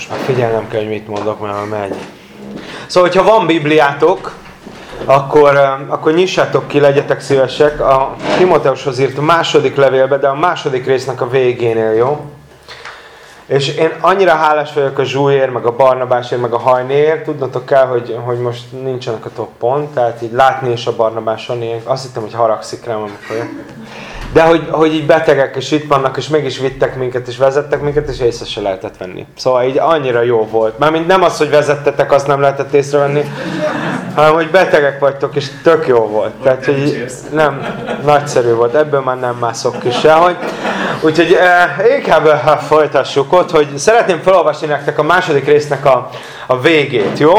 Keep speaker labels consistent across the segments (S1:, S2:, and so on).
S1: most már figyelnem kell, hogy mit mondok, mert már megy. Szóval, hogyha van Bibliátok, akkor, akkor nyissátok ki, legyetek szívesek. A Timoteushoz írt második levélbe, de a második résznek a végénél, jó? És én annyira hálás vagyok a Zsúlyért, meg a Barnabásért, meg a Hajnéért. Tudnotok kell, hogy, hogy most nincsenek a toppon, tehát így látni is a Barnabáson, én azt hittem, hogy haragszik rám, amikor de hogy, hogy így betegek és itt vannak, és mégis vittek minket, és vezettek minket, és észre se lehetett venni. Szóval így annyira jó volt. Mármint nem az, hogy vezettetek, azt nem lehetett észrevenni, hanem hogy betegek vagytok, és tök jó volt. Tehát, hogy nem, nagyszerű volt. Ebből már nem mászok ki sehogy. Úgyhogy eh, inkább eh, folytassuk ott, hogy szeretném felolvasni nektek a második résznek a, a végét, jó?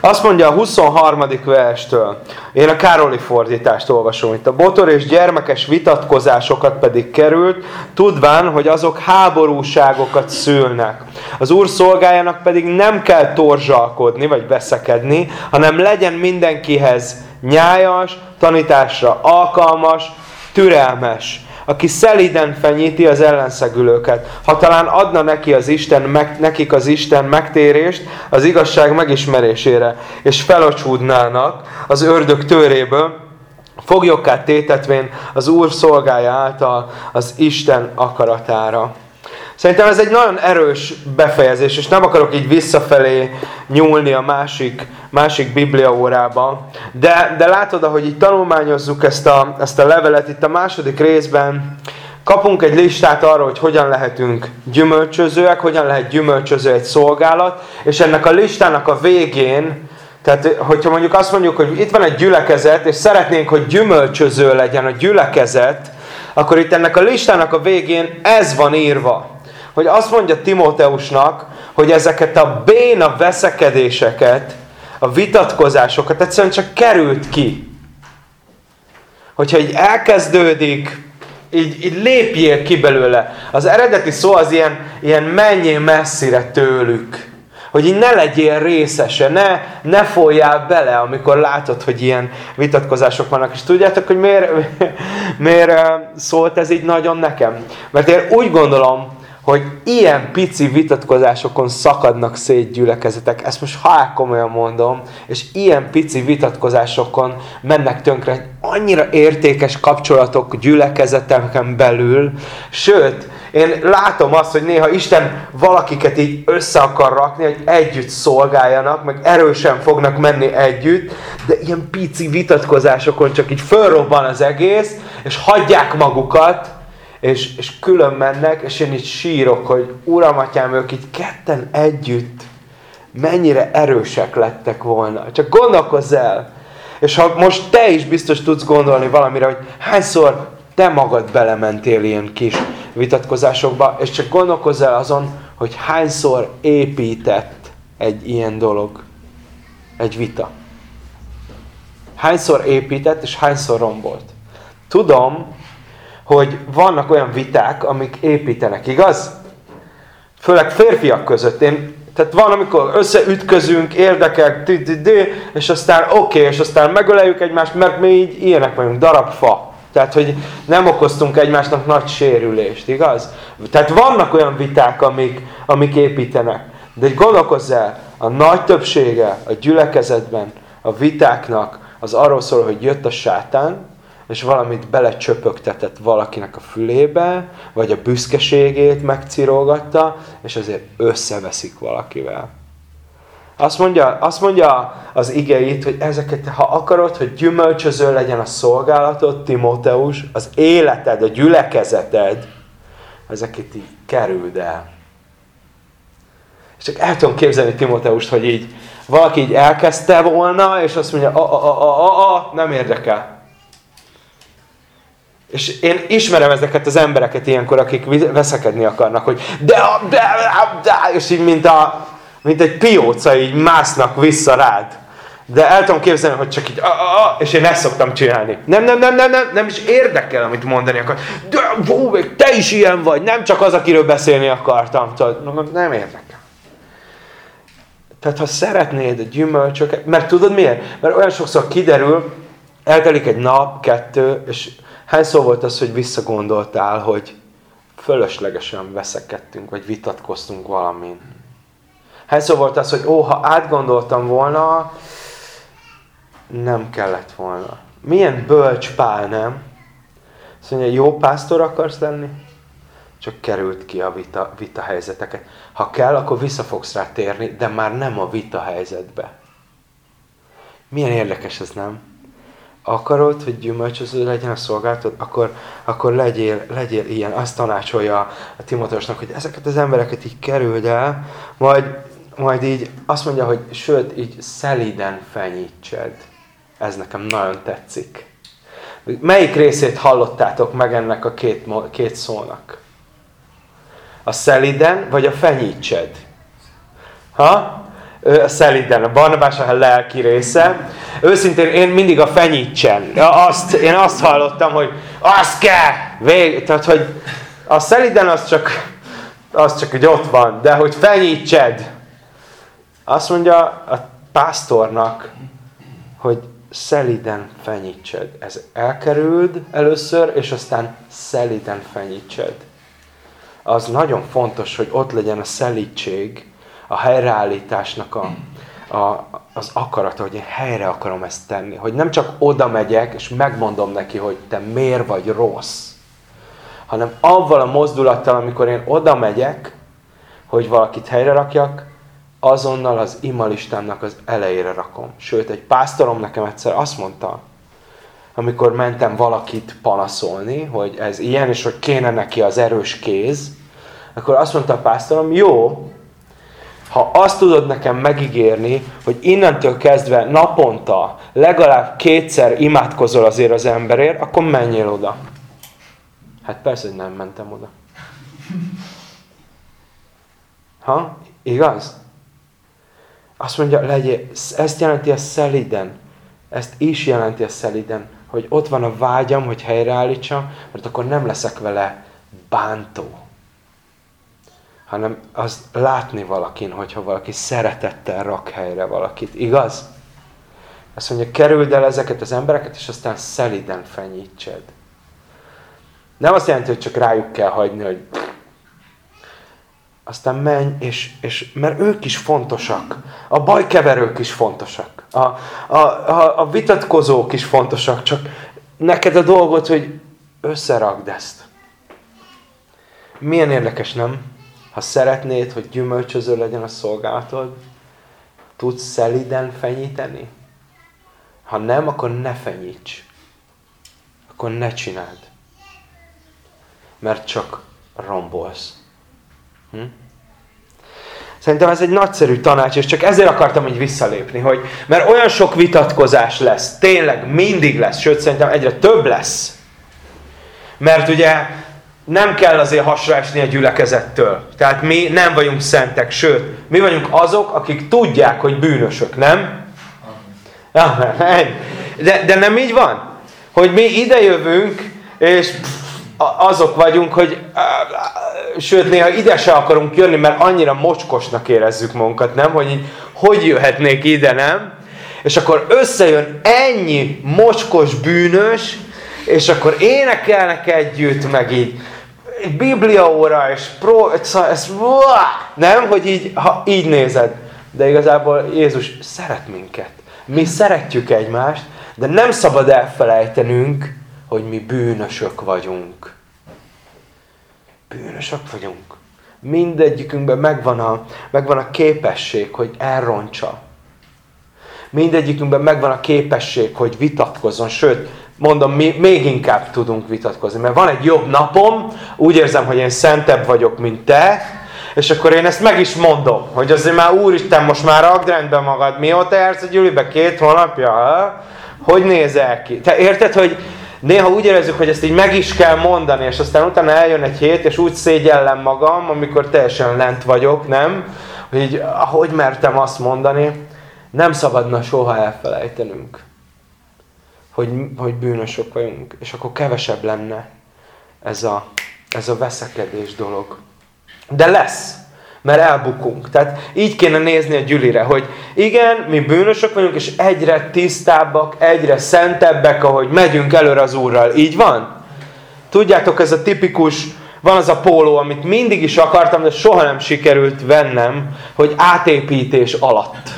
S1: Azt mondja a 23. verstől. Én a Károli fordítást olvasom itt. A botor és gyermekes vitatkozásokat pedig került, tudván, hogy azok háborúságokat szülnek. Az úr szolgájának pedig nem kell torzsalkodni, vagy veszekedni, hanem legyen mindenkihez nyájas, tanításra alkalmas, türelmes aki szeliden fenyíti az ellenszegülőket. Ha talán adna neki az Isten, meg, nekik az Isten megtérést az igazság megismerésére, és felocsúdnának az ördög töréből, foglyokká tétetvén az Úr szolgája által az Isten akaratára. Szerintem ez egy nagyon erős befejezés, és nem akarok így visszafelé nyúlni a másik, másik bibliaórába. De, de látod, ahogy így tanulmányozzuk ezt a, ezt a levelet, itt a második részben kapunk egy listát arról, hogy hogyan lehetünk gyümölcsözőek, hogyan lehet gyümölcsöző egy szolgálat, és ennek a listának a végén, tehát hogyha mondjuk azt mondjuk, hogy itt van egy gyülekezet, és szeretnénk, hogy gyümölcsöző legyen a gyülekezet, akkor itt ennek a listának a végén ez van írva hogy azt mondja Timóteusnak, hogy ezeket a béna veszekedéseket, a vitatkozásokat egyszerűen csak került ki. Hogyha így elkezdődik, így, így lépjél ki belőle. Az eredeti szó az ilyen, ilyen menjél messzire tőlük. Hogy így ne legyél részese, ne, ne folyjál bele, amikor látod, hogy ilyen vitatkozások vannak. És tudjátok, hogy miért, miért szólt ez így nagyon nekem? Mert én úgy gondolom, hogy ilyen pici vitatkozásokon szakadnak szét gyülekezetek. Ezt most ha komolyan mondom, és ilyen pici vitatkozásokon mennek tönkre annyira értékes kapcsolatok gyülekezeteken belül, sőt, én látom azt, hogy néha Isten valakiket így össze akar rakni, hogy együtt szolgáljanak, meg erősen fognak menni együtt, de ilyen pici vitatkozásokon csak így fölrobban az egész, és hagyják magukat, és, és külön mennek, és én így sírok, hogy Uram, Atyám, ők így ketten együtt mennyire erősek lettek volna. Csak gondolkozz el. És ha most te is biztos tudsz gondolni valamire, hogy hányszor te magad belementél ilyen kis vitatkozásokba, és csak gondolkozz el azon, hogy hányszor épített egy ilyen dolog, egy vita. Hányszor épített, és hányszor rombolt. Tudom, hogy vannak olyan viták, amik építenek, igaz? Főleg férfiak között. Én, tehát van, amikor összeütközünk, érdekek, és aztán oké, okay, és aztán megöleljük egymást, mert mi így ilyenek vagyunk, darab fa. Tehát, hogy nem okoztunk egymásnak nagy sérülést, igaz? Tehát vannak olyan viták, amik, amik építenek. De gondolkozz el, a nagy többsége a gyülekezetben, a vitáknak az arról szól, hogy jött a sátán, és valamit belecsöpögtetett valakinek a fülébe, vagy a büszkeségét megcirolgatta, és azért összeveszik valakivel. Azt mondja, azt mondja az igeit, hogy ezeket, ha akarod, hogy gyümölcsöző legyen a szolgálatod, Timóteus, az életed, a gyülekezeted, ezeket így kerüld el. És csak el tudom képzelni Timóteust, hogy így valaki így elkezdte volna, és azt mondja, a, a, a, a, a, nem érdekel. És én ismerem ezeket az embereket ilyenkor, akik veszekedni akarnak, hogy de, de, de, és így mint, a, mint egy pióca így másznak vissza rád. De el tudom képzelni, hogy csak így, a, a, a, és én ezt szoktam csinálni. Nem, nem, nem, nem, nem, nem is érdekel, amit mondani akar. De, vó, te is ilyen vagy, nem csak az, akiről beszélni akartam. Tudod, nem érdekel. Tehát ha szeretnéd a gyümölcsöket, mert tudod miért? Mert olyan sokszor kiderül, eltelik egy nap, kettő, és Hányszor volt az, hogy visszagondoltál, hogy fölöslegesen veszekedtünk, vagy vitatkoztunk valamin? Hányszor volt az, hogy ó, ha átgondoltam volna, nem kellett volna. Milyen bölcs Pál, nem? Azt mondja, jó pásztor akarsz lenni? Csak került ki a vita, vita helyzeteket. Ha kell, akkor vissza fogsz rá térni, de már nem a vita helyzetbe. Milyen érdekes ez, nem? Akarod, hogy gyümölcsöző legyen a szolgálatod, akkor, akkor legyél, legyél ilyen. Azt tanácsolja a Timotosnak, hogy ezeket az embereket így kerüld el, majd, majd így azt mondja, hogy sőt, így szeliden fenyítsed. Ez nekem nagyon tetszik. Melyik részét hallottátok meg ennek a két, két szónak? A szeliden, vagy a fenyítsed? Ha? Szeliden, a Barnabás a lelki része. Őszintén én mindig a fenyítsen. Azt, én azt hallottam, hogy az kell! Vég, tehát, hogy a szeliden az csak, az csak hogy ott van, de hogy fenyítsed. Azt mondja a pásztornak, hogy szeliden fenyítsed. Ez elkerüld először, és aztán szeliden fenyítsed. Az nagyon fontos, hogy ott legyen a szelítség, a helyreállításnak a, a, az akarata, hogy én helyre akarom ezt tenni. Hogy nem csak oda megyek, és megmondom neki, hogy te miért vagy rossz, hanem avval a mozdulattal, amikor én oda megyek, hogy valakit helyre rakjak, azonnal az imalistámnak az elejére rakom. Sőt, egy pásztorom nekem egyszer azt mondta, amikor mentem valakit panaszolni, hogy ez ilyen, és hogy kéne neki az erős kéz, akkor azt mondta a pásztorom, jó, ha azt tudod nekem megígérni, hogy innentől kezdve naponta legalább kétszer imádkozol azért az emberért, akkor menjél oda. Hát persze, hogy nem mentem oda. Ha? Igaz? Azt mondja, legyél, ezt jelenti a szeliden. Ezt is jelenti a szeliden, hogy ott van a vágyam, hogy helyreállítsam, mert akkor nem leszek vele bántó. Hanem az látni valakin, hogyha valaki szeretettel rak helyre valakit. Igaz? Azt mondja, kerüld el ezeket az embereket, és aztán szeliden fenyítsed. Nem azt jelenti, hogy csak rájuk kell hagyni, hogy aztán menj, és, és mert ők is fontosak. A bajkeverők is fontosak. A, a, a, a vitatkozók is fontosak. Csak neked a dolgot, hogy összerakd ezt. Milyen érdekes, nem? Ha szeretnéd, hogy gyümölcsöző legyen a szolgálatod, tudsz szeliden fenyíteni? Ha nem, akkor ne fenyíts. Akkor ne csináld. Mert csak rombolsz. Hm? Szerintem ez egy nagyszerű tanács, és csak ezért akartam így visszalépni, hogy mert olyan sok vitatkozás lesz, tényleg mindig lesz, sőt szerintem egyre több lesz. Mert ugye nem kell azért hasraesni a gyülekezettől. Tehát mi nem vagyunk szentek, sőt, mi vagyunk azok, akik tudják, hogy bűnösök, nem? De, de nem így van? Hogy mi idejövünk, és azok vagyunk, hogy sőt, néha ide se akarunk jönni, mert annyira mocskosnak érezzük magunkat, nem? Hogy így, hogy jöhetnék ide, nem? És akkor összejön ennyi mocskos bűnös, és akkor énekelnek együtt, meg így Biblia óra, és pro, ez, nem? Hogy így, ha így nézed. De igazából Jézus szeret minket. Mi szeretjük egymást, de nem szabad elfelejtenünk, hogy mi bűnösök vagyunk. Bűnösök vagyunk. Mindegyikünkben megvan a, megvan a képesség, hogy elrontsa. Mindegyikünkben megvan a képesség, hogy vitatkozzon. Sőt, mondom, mi még inkább tudunk vitatkozni. Mert van egy jobb napom, úgy érzem, hogy én szentebb vagyok, mint te, és akkor én ezt meg is mondom, hogy azért már úristen, most már rakd rendbe magad, mióta jársz a gyűlibe? Két hónapja? Ha? Hogy nézel ki? Te érted, hogy Néha úgy érezzük, hogy ezt így meg is kell mondani, és aztán utána eljön egy hét, és úgy szégyellem magam, amikor teljesen lent vagyok, nem? Hogy hogy mertem azt mondani, nem szabadna soha elfelejtenünk, hogy, hogy bűnösök vagyunk, és akkor kevesebb lenne ez a, ez a veszekedés dolog. De lesz mert elbukunk. Tehát így kéne nézni a gyűlire, hogy igen, mi bűnösök vagyunk, és egyre tisztábbak, egyre szentebbek, ahogy megyünk előre az Úrral. Így van? Tudjátok, ez a tipikus Van az a póló, amit mindig is akartam, de soha nem sikerült vennem, hogy átépítés alatt.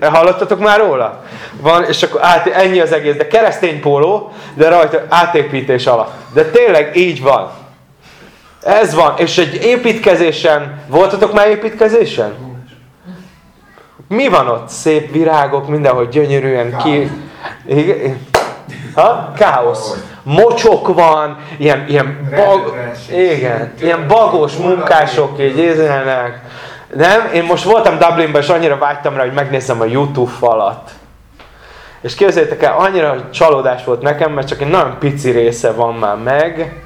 S1: Hallottatok már róla? Van, és akkor át, ennyi az egész, de keresztény póló, de rajta átépítés alatt. De tényleg így van. Ez van. És egy építkezésen, voltatok már építkezésen? Mi van ott? Szép virágok, mindenhol gyönyörűen ki... Ha? Káosz. Mocsok van, ilyen, ilyen, bag, igen, ilyen bagos munkások így ézelnek. Nem? Én most voltam Dublinban, és annyira vágytam rá, hogy megnézzem a YouTube falat. És képzeljétek el, annyira csalódás volt nekem, mert csak egy nagyon pici része van már meg.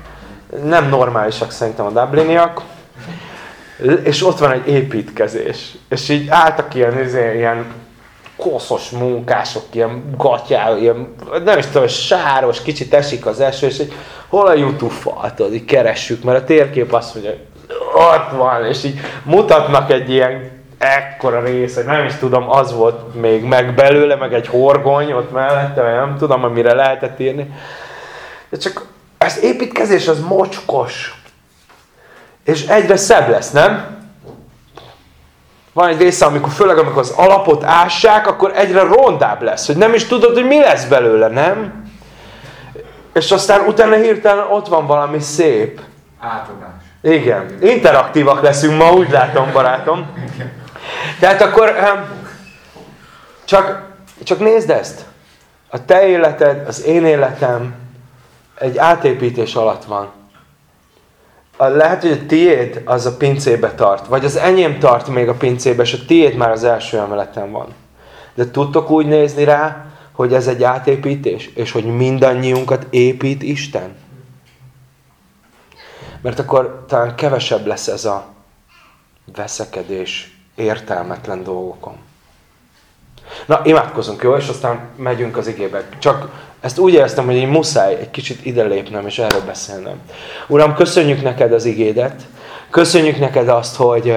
S1: Nem normálisak szerintem a Dubliniak. És ott van egy építkezés. És így álltak ilyen, izé, ilyen koszos munkások, ilyen gatyá, ilyen, nem is tudom, sáros, kicsit esik az eső, és így, hol a YouTube faltod, így keressük, mert a térkép azt mondja, ott van, és így mutatnak egy ilyen ekkora rész, hogy nem is tudom, az volt még meg belőle, meg egy horgony ott mellette, vagy nem tudom, amire lehetett írni. De csak az építkezés az mocskos. És egyre szebb lesz, nem? Van egy része, amikor főleg amikor az alapot ássák, akkor egyre rondább lesz, hogy nem is tudod, hogy mi lesz belőle, nem? És aztán utána hirtelen ott van valami szép.
S2: Átadás.
S1: Igen. Interaktívak leszünk ma, úgy látom, barátom. Tehát akkor csak, csak nézd ezt. A te életed, az én életem egy átépítés alatt van. A, lehet, hogy a tiéd az a pincébe tart, vagy az enyém tart még a pincébe, és a tiéd már az első emeleten van. De tudtok úgy nézni rá, hogy ez egy átépítés, és hogy mindannyiunkat épít Isten? Mert akkor talán kevesebb lesz ez a veszekedés értelmetlen dolgokon. Na, imádkozunk, jó? És aztán megyünk az igébe. Csak ezt úgy éreztem, hogy én muszáj egy kicsit ide lépnem, és erről beszélnem. Uram, köszönjük neked az igédet. Köszönjük neked azt, hogy,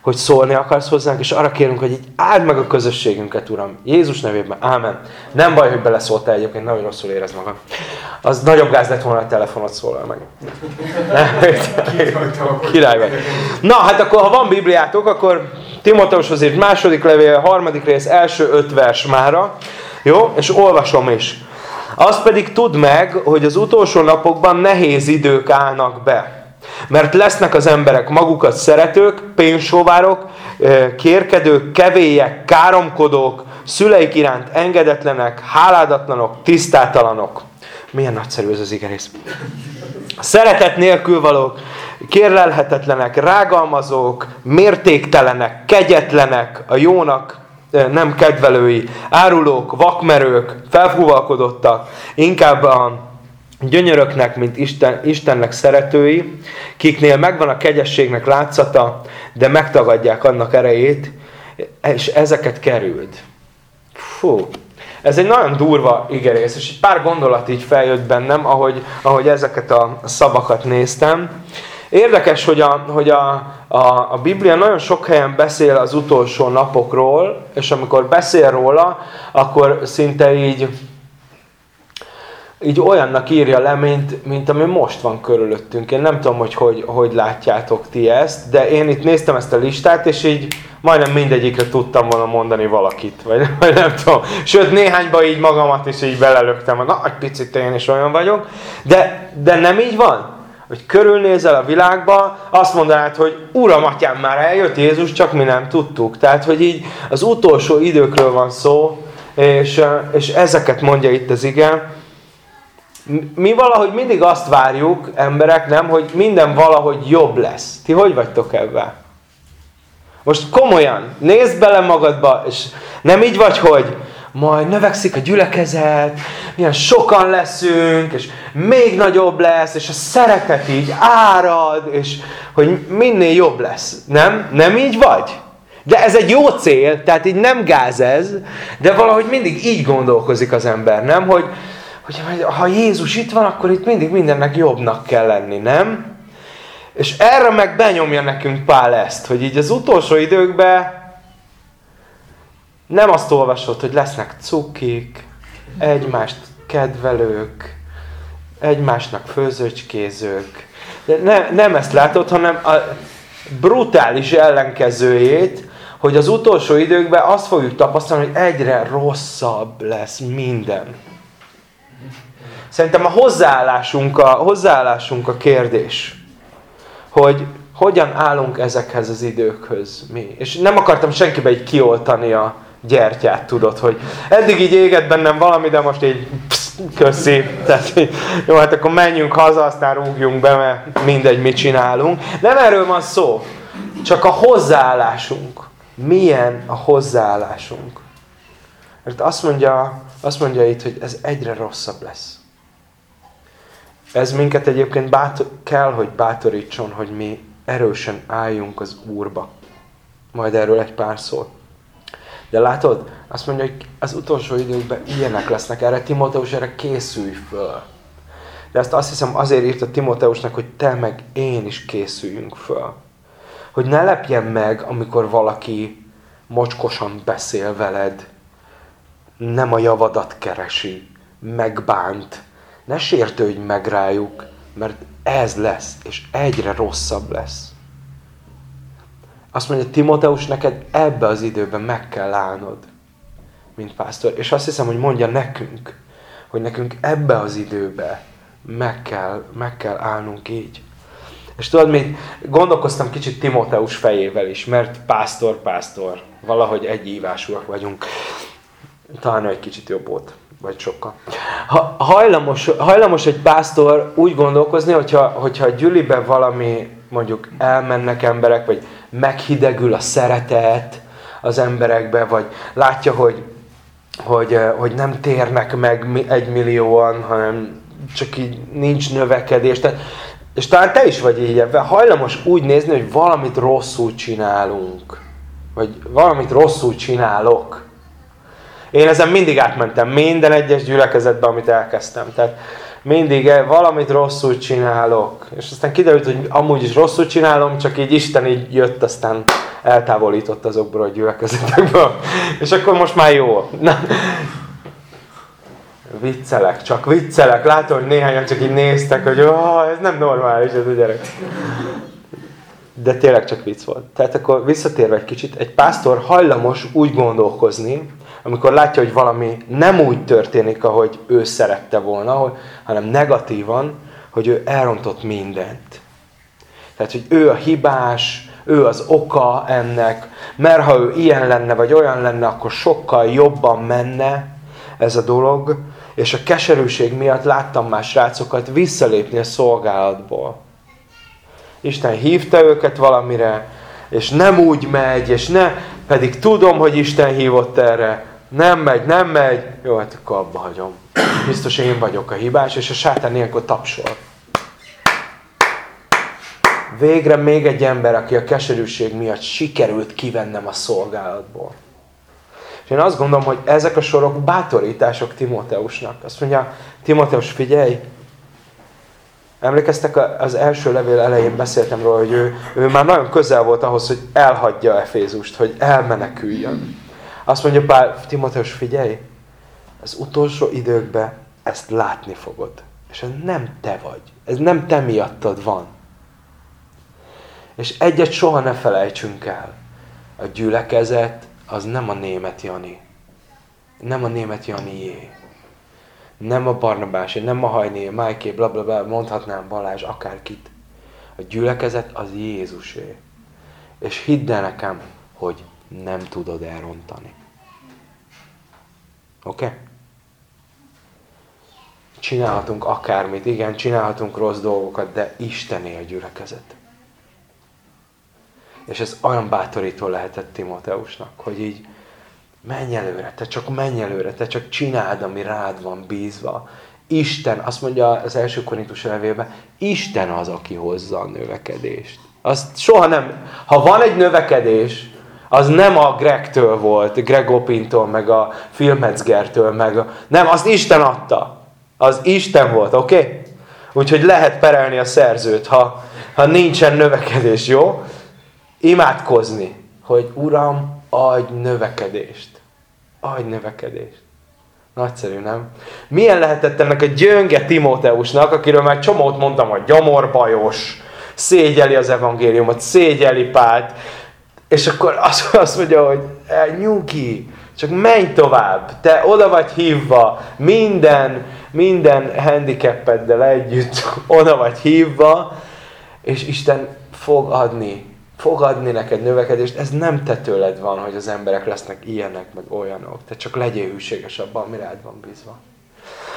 S1: hogy szólni akarsz hozzánk, és arra kérünk, hogy így áld meg a közösségünket, Uram. Jézus nevében. Ámen. Nem baj, hogy beleszóltál egyébként, nagyon rosszul érez magam. Az nagyobb gáz lett volna a telefonot szólal meg. Király vagy. Na, hát akkor, ha van Bibliátok, akkor Timoteushoz írt második levél, harmadik rész, első öt vers mára. Jó? És olvasom is. Azt pedig tudd meg, hogy az utolsó napokban nehéz idők állnak be. Mert lesznek az emberek magukat szeretők, pénzsóvárok, kérkedők, kevélyek, káromkodók, szüleik iránt engedetlenek, háládatlanok, tisztátalanok. Milyen nagyszerű ez az igerész. Szeretet nélkül valók, kérlelhetetlenek, rágalmazók, mértéktelenek, kegyetlenek, a jónak nem kedvelői, árulók, vakmerők, felfúvalkodottak, inkább a gyönyöröknek, mint Isten, Istennek szeretői, kiknél megvan a kegyességnek látszata, de megtagadják annak erejét, és ezeket kerüld. Fú, ez egy nagyon durva igerész, és egy pár gondolat így feljött bennem, ahogy, ahogy ezeket a szavakat néztem. Érdekes, hogy, a, hogy a, a, a Biblia nagyon sok helyen beszél az utolsó napokról, és amikor beszél róla, akkor szinte így, így olyannak írja le, mint, mint ami most van körülöttünk. Én nem tudom, hogy, hogy hogy látjátok ti ezt, de én itt néztem ezt a listát, és így majdnem mindegyikre tudtam volna mondani valakit, vagy, vagy nem tudom. Sőt, néhányba így magamat is így belelöktem, na, egy picit én is olyan vagyok. De, de nem így van hogy körülnézel a világba, azt mondanád, hogy Uram, Atyám, már eljött Jézus, csak mi nem tudtuk. Tehát, hogy így az utolsó időkről van szó, és, és ezeket mondja itt az ige. Mi valahogy mindig azt várjuk, emberek, nem, hogy minden valahogy jobb lesz. Ti hogy vagytok ebben? Most komolyan, nézd bele magadba, és nem így vagy, hogy majd növekszik a gyülekezet, milyen sokan leszünk, és még nagyobb lesz, és a szeretet így árad, és hogy minél jobb lesz. Nem? Nem így vagy? De ez egy jó cél, tehát így nem gáz de valahogy mindig így gondolkozik az ember, nem? Hogy, hogy ha Jézus itt van, akkor itt mindig mindennek jobbnak kell lenni, nem? És erre meg benyomja nekünk Pál ezt, hogy így az utolsó időkben nem azt olvasod, hogy lesznek cukik, egymást kedvelők, egymásnak főzőcskézők. De ne, nem ezt látod, hanem a brutális ellenkezőjét, hogy az utolsó időkben azt fogjuk tapasztalni, hogy egyre rosszabb lesz minden. Szerintem a hozzáállásunk a, hozzáállásunk a kérdés, hogy hogyan állunk ezekhez az időkhöz mi. És nem akartam senkibe így kioltani a gyertyát, tudod, hogy eddig így égett bennem valami, de most így psz, köszi. Tehát, jó, hát akkor menjünk haza, aztán rúgjunk be, mert mindegy, mit csinálunk. Nem erről van szó, csak a hozzáállásunk. Milyen a hozzáállásunk? Mert azt mondja, azt mondja itt, hogy ez egyre rosszabb lesz. Ez minket egyébként bátor, kell, hogy bátorítson, hogy mi erősen álljunk az Úrba. Majd erről egy pár szót. De látod, azt mondja, hogy az utolsó időkben ilyenek lesznek. Erre Timóteus, erre készülj föl. De ezt azt hiszem azért írta Timóteusnak, hogy te meg én is készüljünk föl. Hogy ne lepjen meg, amikor valaki mocskosan beszél veled, nem a javadat keresi, megbánt. Ne sértődj meg rájuk, mert ez lesz, és egyre rosszabb lesz. Azt mondja, Timoteus, neked ebbe az időben meg kell állnod, mint pásztor. És azt hiszem, hogy mondja nekünk, hogy nekünk ebbe az időbe meg kell, meg kell állnunk így. És tudod, még gondolkoztam kicsit Timoteus fejével is, mert pásztor, pásztor, valahogy egyívásúak vagyunk. Talán egy kicsit jobb volt, vagy sokkal. Ha, hajlamos, hajlamos egy pásztor úgy gondolkozni, hogyha, hogyha a gyüliben valami, mondjuk elmennek emberek, vagy meghidegül a szeretet az emberekbe, vagy látja, hogy, hogy, hogy nem térnek meg egy millióan, hanem csak így nincs növekedés. Tehát, és talán te is vagy így ebben, hajlamos úgy nézni, hogy valamit rosszul csinálunk. Vagy valamit rosszul csinálok. Én ezen mindig átmentem, minden egyes gyülekezetben, amit elkezdtem. Tehát mindig eh, valamit rosszul csinálok. És aztán kiderült, hogy amúgy is rosszul csinálom, csak így Isten így jött, aztán eltávolított azokból a gyülekezetekből. És akkor most már jó. Na. Viccelek, csak viccelek. Látom, hogy néhányan csak így néztek, hogy oh, ez nem normális ez a gyerek. De tényleg csak vicc volt. Tehát akkor visszatérve egy kicsit, egy pásztor hajlamos úgy gondolkozni, amikor látja, hogy valami nem úgy történik, ahogy ő szerette volna, hanem negatívan, hogy ő elrontott mindent. Tehát, hogy ő a hibás, ő az oka ennek, mert ha ő ilyen lenne, vagy olyan lenne, akkor sokkal jobban menne ez a dolog, és a keserűség miatt láttam már srácokat visszalépni a szolgálatból. Isten hívta őket valamire, és nem úgy megy, és ne, pedig tudom, hogy Isten hívott erre, nem megy, nem megy, jó, hát akkor abba hagyom. Biztos én vagyok a hibás, és a sátán ilyenkor tapsol. Végre még egy ember, aki a keserűség miatt sikerült kivennem a szolgálatból. És én azt gondolom, hogy ezek a sorok bátorítások Timóteusnak. Azt mondja, Timóteus, figyelj, Emlékeztek, az első levél elején beszéltem róla, hogy ő, ő már nagyon közel volt ahhoz, hogy elhagyja Efézust, hogy elmeneküljön. Azt mondja Pál, Timoteus, figyelj, az utolsó időkben ezt látni fogod. És ez nem te vagy. Ez nem te miattad van. És egyet soha ne felejtsünk el. A gyülekezet az nem a német Jani. Nem a német Janié. Nem a Barnabásé, nem a Hajné, Májké, bla, bla, bla, mondhatnám Balázs, akárkit. A gyülekezet az Jézusé. És hidd el nekem, hogy nem tudod elrontani. Oké? Okay? Csinálhatunk akármit, igen, csinálhatunk rossz dolgokat, de Istené a gyülekezet. És ez olyan bátorító lehetett Timóteusnak, hogy így menj előre, te csak menj előre, te csak csináld, ami rád van bízva. Isten, azt mondja az első korintus levélben, Isten az, aki hozza a növekedést. Azt soha nem, ha van egy növekedés, az nem a Gregtől volt, Greg Opintól, meg a Filmetzgertől, meg a... Nem, azt Isten adta. Az Isten volt, oké? Okay? Úgyhogy lehet perelni a szerzőt, ha, ha nincsen növekedés, jó? Imádkozni, hogy Uram, adj növekedést. Adj növekedést. Nagyszerű, nem? Milyen lehetett ennek a gyönge Timóteusnak, akiről már csomót mondtam, hogy gyomorbajos, szégyeli az evangéliumot, szégyeli Pált, és akkor azt, azt mondja, hogy nyugi, csak menj tovább, te oda vagy hívva, minden, minden handicapeddel együtt oda vagy hívva, és Isten fog adni, fog adni neked növekedést. Ez nem te tőled van, hogy az emberek lesznek ilyenek, meg olyanok. Te csak legyél hűséges abban, ami rád van bízva.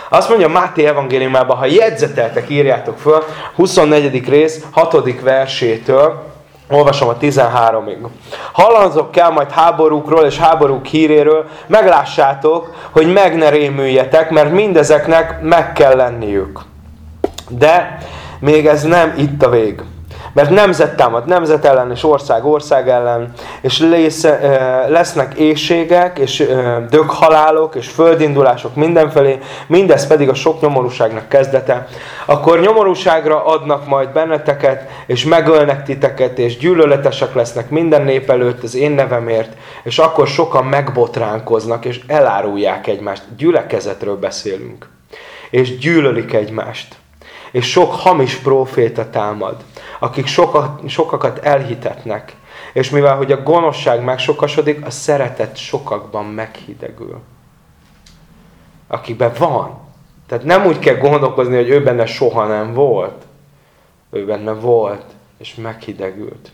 S1: Azt mondja Máté evangéliumában, ha jegyzeteltek, írjátok föl, 24. rész, 6. versétől, Olvasom a 13-ig. Hallanzok kell majd háborúkról és háborúk híréről, meglássátok, hogy meg ne rémüljetek, mert mindezeknek meg kell lenniük. De még ez nem itt a vég. Mert nemzet támad nemzet ellen, és ország ország ellen, és lesz, lesznek éjségek, és döghalálok, és földindulások mindenfelé, mindez pedig a sok nyomorúságnak kezdete. Akkor nyomorúságra adnak majd benneteket, és megölnek titeket, és gyűlöletesek lesznek minden nép előtt az én nevemért, és akkor sokan megbotránkoznak, és elárulják egymást. Gyülekezetről beszélünk. És gyűlölik egymást. És sok hamis próféta támad akik sokat, sokakat elhitetnek. És mivel, hogy a gonoszság megsokasodik, a szeretet sokakban meghidegül. Akikben van. Tehát nem úgy kell gondolkozni, hogy ő benne soha nem volt. Ő benne volt, és meghidegült.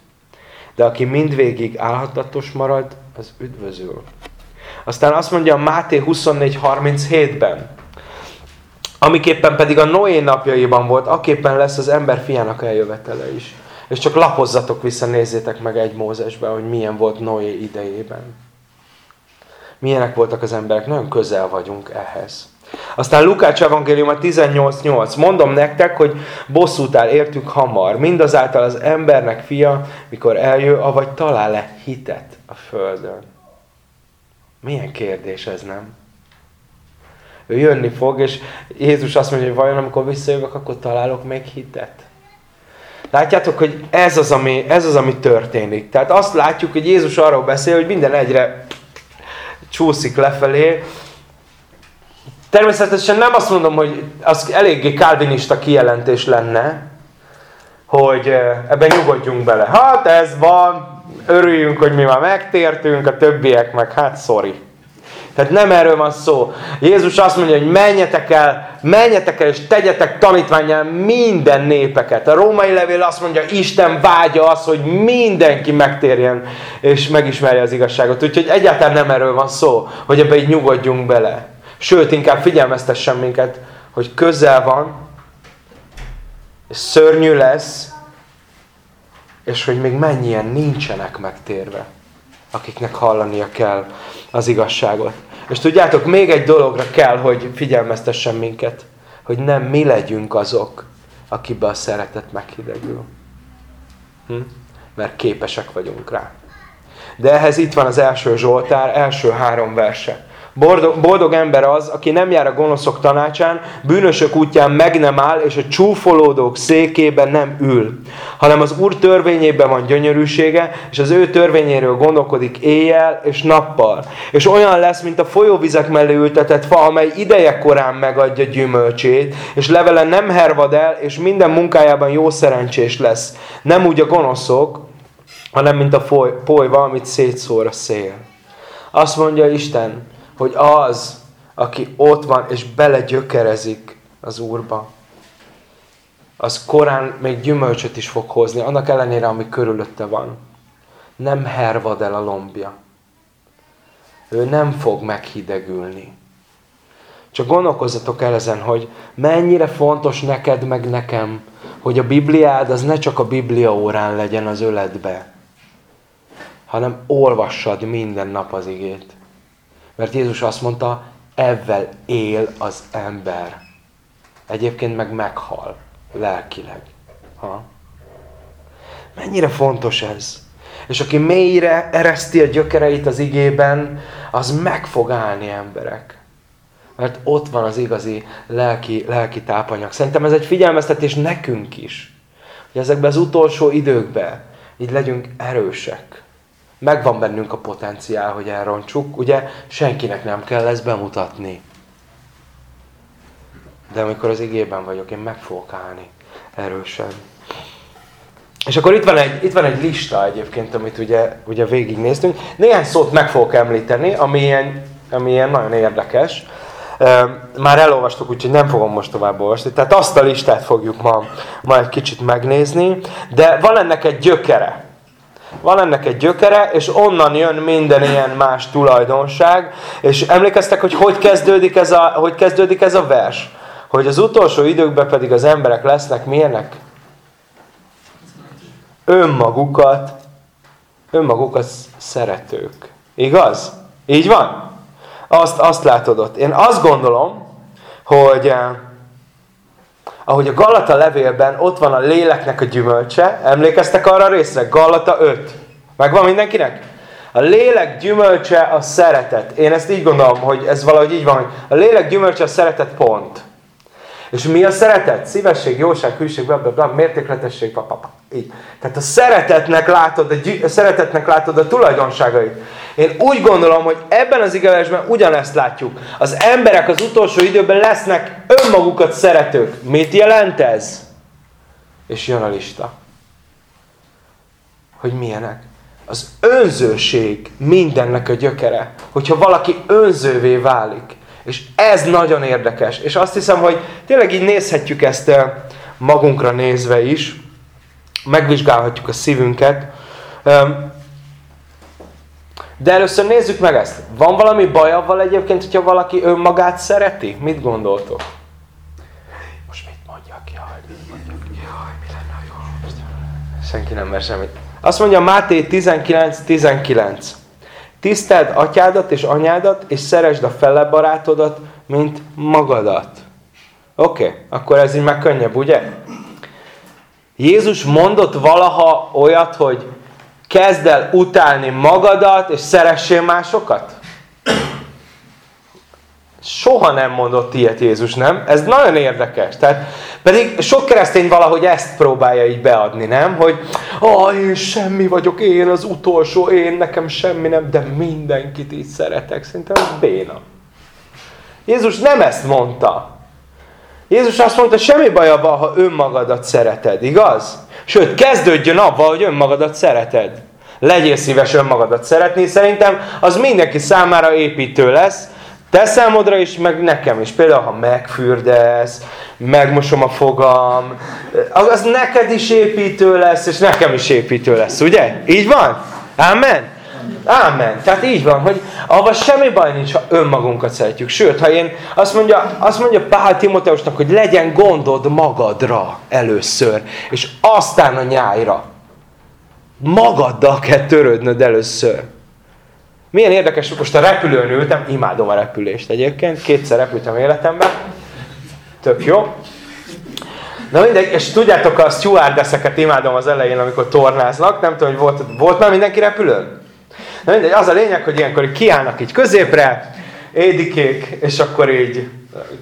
S1: De aki mindvégig álhatatos marad, az üdvözül. Aztán azt mondja a Máté 24.37-ben, Amiképpen pedig a Noé napjaiban volt, aképpen lesz az ember fiának eljövetele is. És csak lapozzatok vissza, nézzétek meg egy Mózesbe, hogy milyen volt Noé idejében. Milyenek voltak az emberek, nagyon közel vagyunk ehhez. Aztán Lukács evangélium a 18.8. Mondom nektek, hogy bosszútál értük hamar. Mindazáltal az embernek fia, mikor eljő, avagy talál-e hitet a földön. Milyen kérdés ez, nem? Ő jönni fog, és Jézus azt mondja, hogy vajon amikor visszajövök, akkor találok még hitet. Látjátok, hogy ez az, ami, ez az, ami történik. Tehát azt látjuk, hogy Jézus arról beszél, hogy minden egyre csúszik lefelé. Természetesen nem azt mondom, hogy az eléggé kálvinista kijelentés lenne, hogy ebben nyugodjunk bele. Hát ez van, örüljünk, hogy mi már megtértünk, a többiek meg hát sorry. Tehát nem erről van szó. Jézus azt mondja, hogy menjetek el, menjetek el és tegyetek tanítványán minden népeket. A római levél azt mondja, Isten vágya az, hogy mindenki megtérjen és megismerje az igazságot. Úgyhogy egyáltalán nem erről van szó, hogy ebbe így nyugodjunk bele. Sőt, inkább figyelmeztessen minket, hogy közel van, és szörnyű lesz, és hogy még mennyien nincsenek megtérve, akiknek hallania kell az igazságot. És tudjátok, még egy dologra kell, hogy figyelmeztessen minket, hogy nem mi legyünk azok, akibe a szeretet meghidegül. Hm? Mert képesek vagyunk rá. De ehhez itt van az első Zsoltár, első három verse. Boldog, boldog ember az, aki nem jár a gonoszok tanácsán, bűnösök útján meg nem áll, és a csúfolódók székében nem ül, hanem az Úr törvényében van gyönyörűsége, és az ő törvényéről gondolkodik éjjel és nappal. És olyan lesz, mint a folyóvizek mellé ültetett fa, amely ideje korán megadja gyümölcsét, és levele nem hervad el, és minden munkájában jó szerencsés lesz. Nem úgy a gonoszok, hanem mint a polyva, amit szétszór a szél. Azt mondja Isten, hogy az, aki ott van és belegyökerezik az Úrba, az korán még gyümölcsöt is fog hozni, annak ellenére, ami körülötte van. Nem hervad el a lombja. Ő nem fog meghidegülni. Csak gondolkozzatok el ezen, hogy mennyire fontos neked meg nekem, hogy a Bibliád az ne csak a Biblia órán legyen az öletbe, hanem olvassad minden nap az igét. Mert Jézus azt mondta, ezzel él az ember. Egyébként meg meghal lelkileg. Ha? Mennyire fontos ez? És aki mélyre ereszti a gyökereit az igében, az meg fog állni emberek. Mert ott van az igazi lelki, lelki tápanyag. Szerintem ez egy figyelmeztetés nekünk is. Hogy ezekben az utolsó időkben így legyünk erősek. Megvan bennünk a potenciál, hogy elrontsuk. Ugye senkinek nem kell ezt bemutatni. De amikor az igében vagyok, én meg fogok állni erősen. És akkor itt van egy, itt van egy lista egyébként, amit ugye, ugye végignéztünk. Néhány szót meg fogok említeni, ami ilyen, ami ilyen nagyon érdekes. Már elolvastuk, úgyhogy nem fogom most tovább olvasni. Tehát azt a listát fogjuk ma, ma egy kicsit megnézni. De van ennek egy gyökere. Van ennek egy gyökere, és onnan jön minden ilyen más tulajdonság. És emlékeztek, hogy hogy kezdődik ez a, hogy kezdődik ez a vers? Hogy az utolsó időkben pedig az emberek lesznek milyenek? Önmagukat, önmagukat szeretők. Igaz? Így van? Azt, azt látod ott. Én azt gondolom, hogy eh, ahogy a Galata levélben ott van a léleknek a gyümölcse, emlékeztek arra a részre? Galata 5. Megvan mindenkinek? A lélek gyümölcse a szeretet. Én ezt így gondolom, hogy ez valahogy így van, hogy a lélek gyümölcse a szeretet pont. És mi a szeretet? Szívesség, jóság, hűség, bla, bla, bla, mértékletesség, pa, pa, pa. Így. Tehát a szeretetnek látod a, a szeretetnek látod a tulajdonságait. Én úgy gondolom, hogy ebben az igazságban ugyanezt látjuk. Az emberek az utolsó időben lesznek önmagukat szeretők. Mit jelent ez? És jön a lista. Hogy milyenek. Az önzőség mindennek a gyökere. Hogyha valaki önzővé válik. És ez nagyon érdekes. És azt hiszem, hogy tényleg így nézhetjük ezt magunkra nézve is. Megvizsgálhatjuk a szívünket. De először nézzük meg ezt. Van valami baj avval egyébként, hogyha valaki önmagát szereti? Mit gondoltok? Most mit mondjak? Jaj, mit mondjak? Jaj, mi lenne jó? Senki nem mer semmit. Azt mondja Máté 19.19. 19. Tiszteld atyádat és anyádat, és szeresd a fele barátodat, mint magadat. Oké, okay, akkor ez így meg könnyebb, ugye? Jézus mondott valaha olyat, hogy kezd el utálni magadat, és szeressél másokat? Soha nem mondott ilyet Jézus, nem? Ez nagyon érdekes. Tehát, pedig sok keresztény valahogy ezt próbálja így beadni, nem? Hogy ah, én semmi vagyok, én az utolsó, én nekem semmi nem, de mindenkit így szeretek. Szerintem ez béna. Jézus nem ezt mondta. Jézus azt mondta, semmi baj abban, ha önmagadat szereted, igaz? Sőt, kezdődjön abban, hogy önmagadat szereted. Legyél szíves önmagadat szeretni. Szerintem az mindenki számára építő lesz. Te számodra is, meg nekem is. Például, ha megfürdesz, megmosom a fogam, az neked is építő lesz, és nekem is építő lesz, ugye? Így van? Amen? Ámen. Tehát így van, hogy avval semmi baj nincs, ha önmagunkat szeretjük. Sőt, ha én azt mondja, azt mondja Pál Timoteusnak, hogy legyen gondod magadra először, és aztán a nyájra. Magaddal kell törődnöd először. Milyen érdekes, most a repülőn ültem, imádom a repülést egyébként, kétszer repültem életemben, tök jó. Na mindegy, és tudjátok, a stewardesseket imádom az elején, amikor tornáznak, nem tudom, hogy volt, volt már mindenki repülőn? Na mindegy, az a lényeg, hogy ilyenkor kiállnak így középre, édikék, és akkor így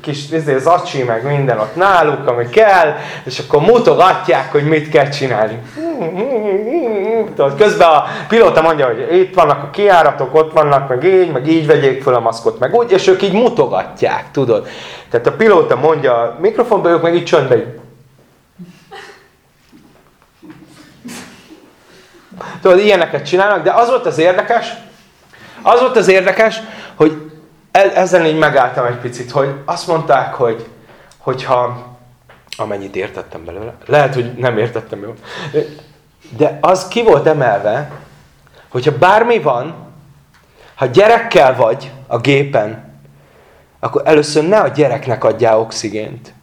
S1: kis izé, zacsi, meg minden ott náluk, ami kell, és akkor mutogatják, hogy mit kell csinálni. Közben a pilóta mondja, hogy itt vannak a kiáratok, ott vannak, meg így, meg így vegyék föl a maszkot, meg úgy, és ők így mutogatják, tudod. Tehát a pilóta mondja a mikrofonba, ők meg így csöndbe, Tudod, ilyeneket csinálnak, de az volt az érdekes, az volt az érdekes, hogy ezzel így megálltam egy picit, hogy azt mondták, hogy hogyha amennyit értettem belőle, lehet, hogy nem értettem jól, de az ki volt emelve, hogyha bármi van, ha gyerekkel vagy a gépen, akkor először ne a gyereknek adjál oxigént,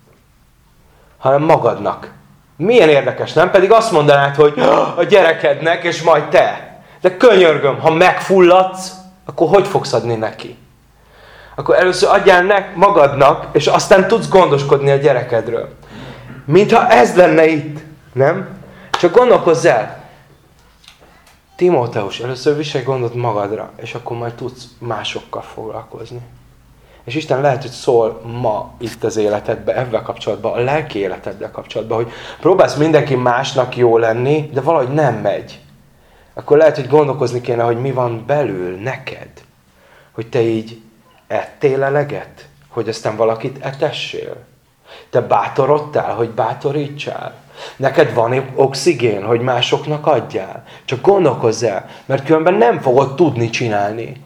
S1: hanem magadnak. Milyen érdekes, nem? Pedig azt mondanád, hogy a gyerekednek, és majd te. De könyörgöm, ha megfulladsz, akkor hogy fogsz adni neki? Akkor először adjál nek magadnak, és aztán tudsz gondoskodni a gyerekedről. Mintha ez lenne itt, nem? Csak gondolkozz el. Timóteus, először viselj gondot magadra, és akkor majd tudsz másokkal foglalkozni. És Isten lehet, hogy szól ma itt az életedbe, ebben kapcsolatban, a lelki életeddel kapcsolatban, hogy próbálsz mindenki másnak jó lenni, de valahogy nem megy. Akkor lehet, hogy gondolkozni kéne, hogy mi van belül neked. Hogy te így ettél eleget? Hogy aztán valakit etessél? Te bátorodtál, hogy bátorítsál? Neked van oxigén, hogy másoknak adjál? Csak gondolkozz el, mert különben nem fogod tudni csinálni.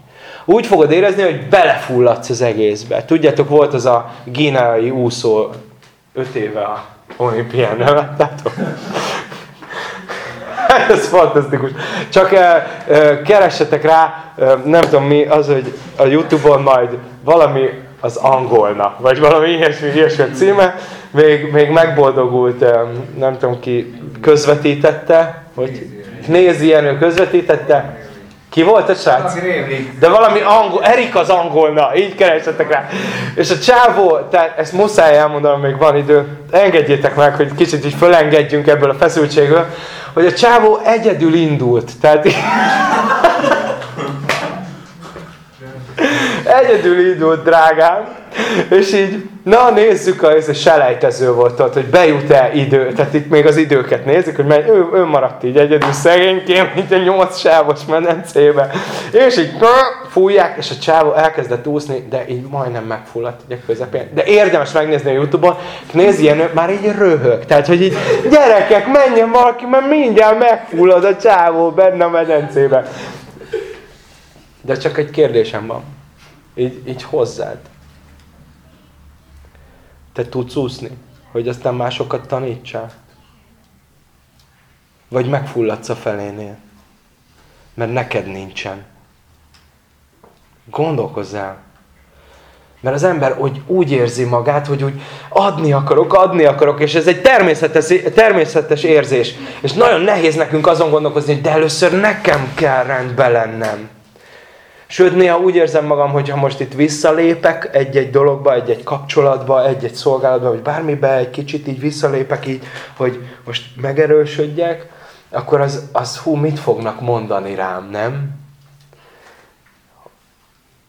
S1: Úgy fogod érezni, hogy belefulladsz az egészbe. Tudjátok, volt az a gíneai úszó öt éve a olimpián, nem láttátok? Ez fantasztikus. Csak eh, eh, keressetek rá, eh, nem tudom mi, az, hogy a Youtube-on majd valami az angolna, vagy valami ilyesmi, ilyesmi címe, még, még megboldogult, nem tudom ki közvetítette, hogy Nézi Jenő közvetítette, ki volt a srác? De valami angol, Erik az angolna, így keresetek rá. És a csávó, tehát ezt muszáj elmondanom, még van idő, engedjétek meg, hogy kicsit is fölengedjünk ebből a feszültségből, hogy a csávó egyedül indult. Tehát egyedül indult, drágám. És így, na nézzük, a, ez a selejtező volt ott, hogy bejut-e idő. Tehát itt még az időket nézzük, hogy mely, ő, ő maradt így egyedül szegényként, mint egy nyolc sávos medencébe. És így fújják, és a csávó elkezdett úszni, de így majdnem megfulladt ugye közepén. De érdemes megnézni a Youtube-on, nézd ilyen, már így röhög. Tehát, hogy így, gyerekek, menjen valaki, mert mindjárt megfullad a csávó benne a medencébe. De csak egy kérdésem van. Így, így hozzád. Te tudsz úszni, hogy aztán másokat tanítsál? Vagy megfulladsz a felénél? Mert neked nincsen. Gondolkozzál. Mert az ember hogy úgy érzi magát, hogy úgy adni akarok, adni akarok, és ez egy természetes, természetes érzés. És nagyon nehéz nekünk azon gondolkozni, hogy de először nekem kell rendben lennem. Sőt, néha úgy érzem magam, hogy ha most itt visszalépek egy-egy dologba, egy-egy kapcsolatba, egy-egy szolgálatba, vagy bármibe, egy kicsit így visszalépek így, hogy most megerősödjek, akkor az, az hú, mit fognak mondani rám, nem?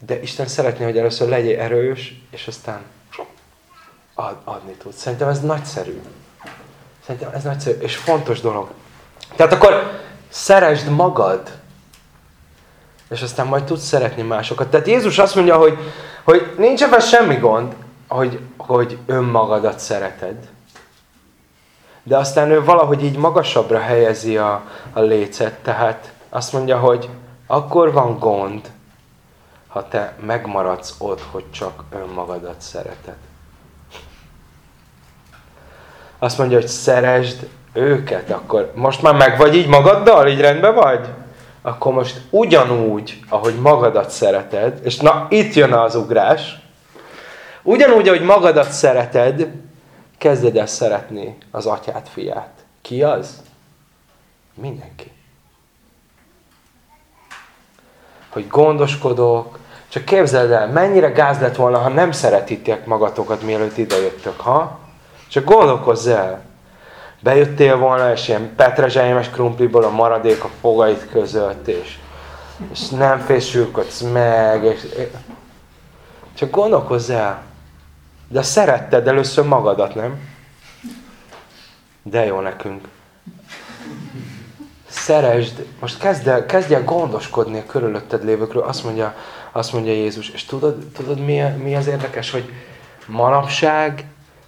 S1: De Isten szeretné, hogy először legyél erős, és aztán ad, adni tudsz. Szerintem ez nagyszerű. Szerintem ez nagyszerű, és fontos dolog. Tehát akkor szeresd magad, és aztán majd tudsz szeretni másokat. Tehát Jézus azt mondja, hogy, hogy nincs ebben semmi gond, hogy, hogy önmagadat szereted. De aztán ő valahogy így magasabbra helyezi a, a lécet, tehát azt mondja, hogy akkor van gond, ha te megmaradsz ott, hogy csak önmagadat szereted. Azt mondja, hogy szeresd őket, akkor most már meg vagy így magaddal, így rendben vagy? Akkor most ugyanúgy, ahogy magadat szereted, és na itt jön az ugrás, ugyanúgy, ahogy magadat szereted, kezded el szeretni az atyát, fiát. Ki az? Mindenki. Hogy gondoskodok, csak képzeld el, mennyire gáz lett volna, ha nem szeretitek magatokat, mielőtt idejöttök, ha? Csak gondolkozz el bejöttél volna, és ilyen petrezselymes krumpliból a maradék a fogait között, és, és nem fésülködsz meg, és, csak gondolkozz el. De szeretted először magadat, nem? De jó nekünk. Szeresd, most kezd el, kezdj el gondoskodni a körülötted lévőkről, azt mondja, azt mondja Jézus. És tudod, tudod mi, mi az érdekes, hogy manapság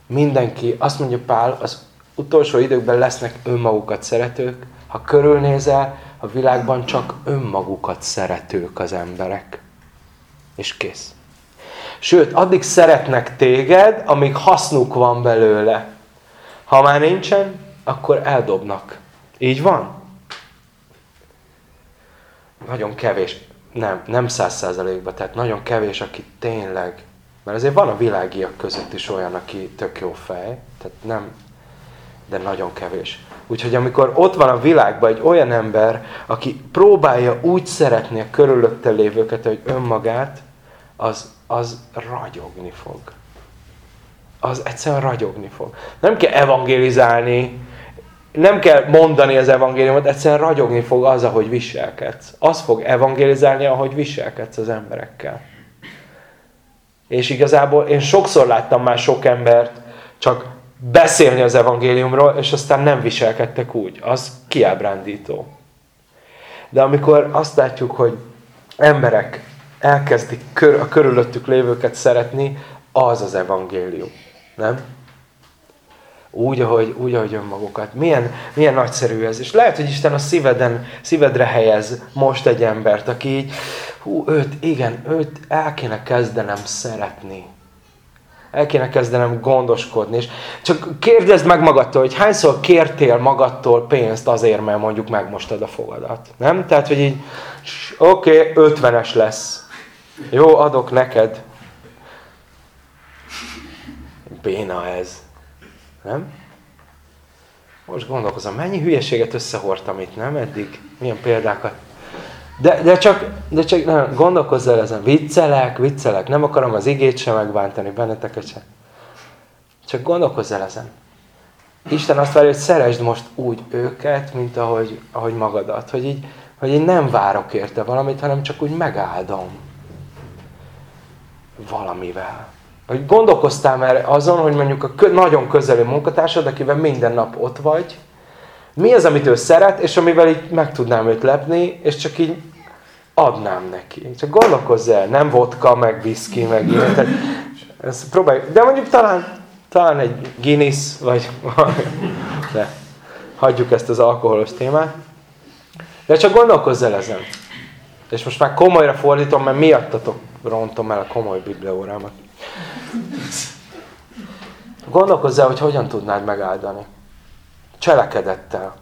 S1: mindenki, azt mondja Pál, az utolsó időkben lesznek önmagukat szeretők, ha körülnézel, a világban csak önmagukat szeretők az emberek. És kész. Sőt, addig szeretnek téged, amíg hasznuk van belőle. Ha már nincsen, akkor eldobnak. Így van? Nagyon kevés, nem, nem száz százalékban, tehát nagyon kevés, aki tényleg, mert azért van a világiak között is olyan, aki tök jó fej, tehát nem, de nagyon kevés. Úgyhogy amikor ott van a világban egy olyan ember, aki próbálja úgy szeretni a körülötte lévőket, hogy önmagát, az, az ragyogni fog. Az egyszerűen ragyogni fog. Nem kell evangélizálni, nem kell mondani az evangéliumot, egyszerűen ragyogni fog az, ahogy viselkedsz. Az fog evangélizálni, ahogy viselkedsz az emberekkel. És igazából én sokszor láttam már sok embert, csak beszélni az evangéliumról, és aztán nem viselkedtek úgy. Az kiábrándító. De amikor azt látjuk, hogy emberek elkezdik a körülöttük lévőket szeretni, az az evangélium. Nem? úgy, ahogy, úgy, ahogy önmagukat. Milyen, milyen nagyszerű ez. És lehet, hogy Isten a szíveden, szívedre helyez most egy embert, aki így, hú, őt, igen, őt el kéne kezdenem szeretni. El kéne kezdenem gondoskodni. És csak kérdezd meg magadtól, hogy hányszor kértél magadtól pénzt azért, mert mondjuk megmostad a fogadat. Nem? Tehát, hogy így, oké, okay, ötvenes lesz. Jó, adok neked. Béna ez. Nem? Most gondolkozom, mennyi hülyeséget összehordtam itt, nem? Eddig milyen példákat. De, de csak, de csak nem, gondolkozz el ezen. Viccelek, viccelek. Nem akarom az igét sem megbántani, benneteket sem. Csak gondolkozz el ezen. Isten azt várja, hogy szeresd most úgy őket, mint ahogy, ahogy magadat. Hogy így, hogy én nem várok érte valamit, hanem csak úgy megáldom. Valamivel. Hogy gondolkoztál már azon, hogy mondjuk a nagyon közeli munkatársad, akivel minden nap ott vagy, mi az, amit ő szeret, és amivel így meg tudnám őt lepni, és csak így adnám neki. Csak gondolkozz el, nem vodka, meg whisky, meg ilyen. Tehát ezt. De mondjuk talán, talán egy Guinness, vagy de hagyjuk ezt az alkoholos témát. De csak gondolkozz el ezen. És most már komolyra fordítom, mert miattatok rontom el a komoly bibliaórámat. Gondolkozz el, hogy hogyan tudnád megáldani. Cselekedettel.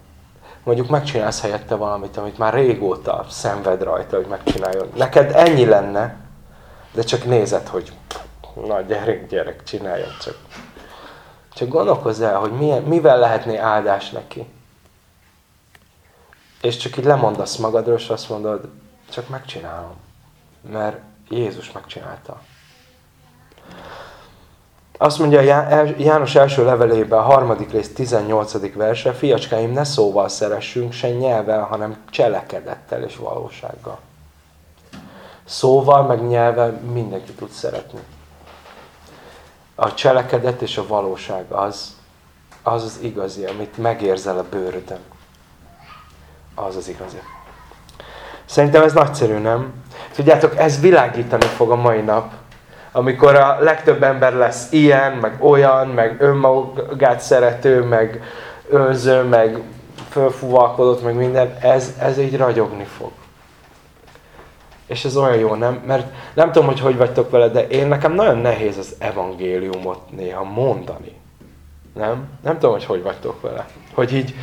S1: Mondjuk megcsinálsz helyette valamit, amit már régóta szenved rajta, hogy megcsináljon. Neked ennyi lenne, de csak nézed, hogy na gyerek, gyerek, csináljon csak. Csak gondolkozz el, hogy milyen, mivel lehetné áldás neki. És csak így lemondasz magadról, és azt mondod, csak megcsinálom. Mert Jézus megcsinálta. Azt mondja János első levelében, a harmadik rész 18. verse, fiacskáim, ne szóval szeressünk, se nyelvel, hanem cselekedettel és valósággal. Szóval, meg nyelvel mindenki tud szeretni. A cselekedet és a valóság az, az az igazi, amit megérzel a bőrödön. Az az igazi. Szerintem ez nagyszerű, nem? Tudjátok, ez világítani fog a mai nap, amikor a legtöbb ember lesz ilyen, meg olyan, meg önmagát szerető, meg önző, meg fölfúvalkodott, meg minden, ez, ez így ragyogni fog. És ez olyan jó, nem? Mert nem tudom, hogy hogy vagytok vele, de én nekem nagyon nehéz az evangéliumot néha mondani. Nem? Nem tudom, hogy hogy vagytok vele. Hogy így,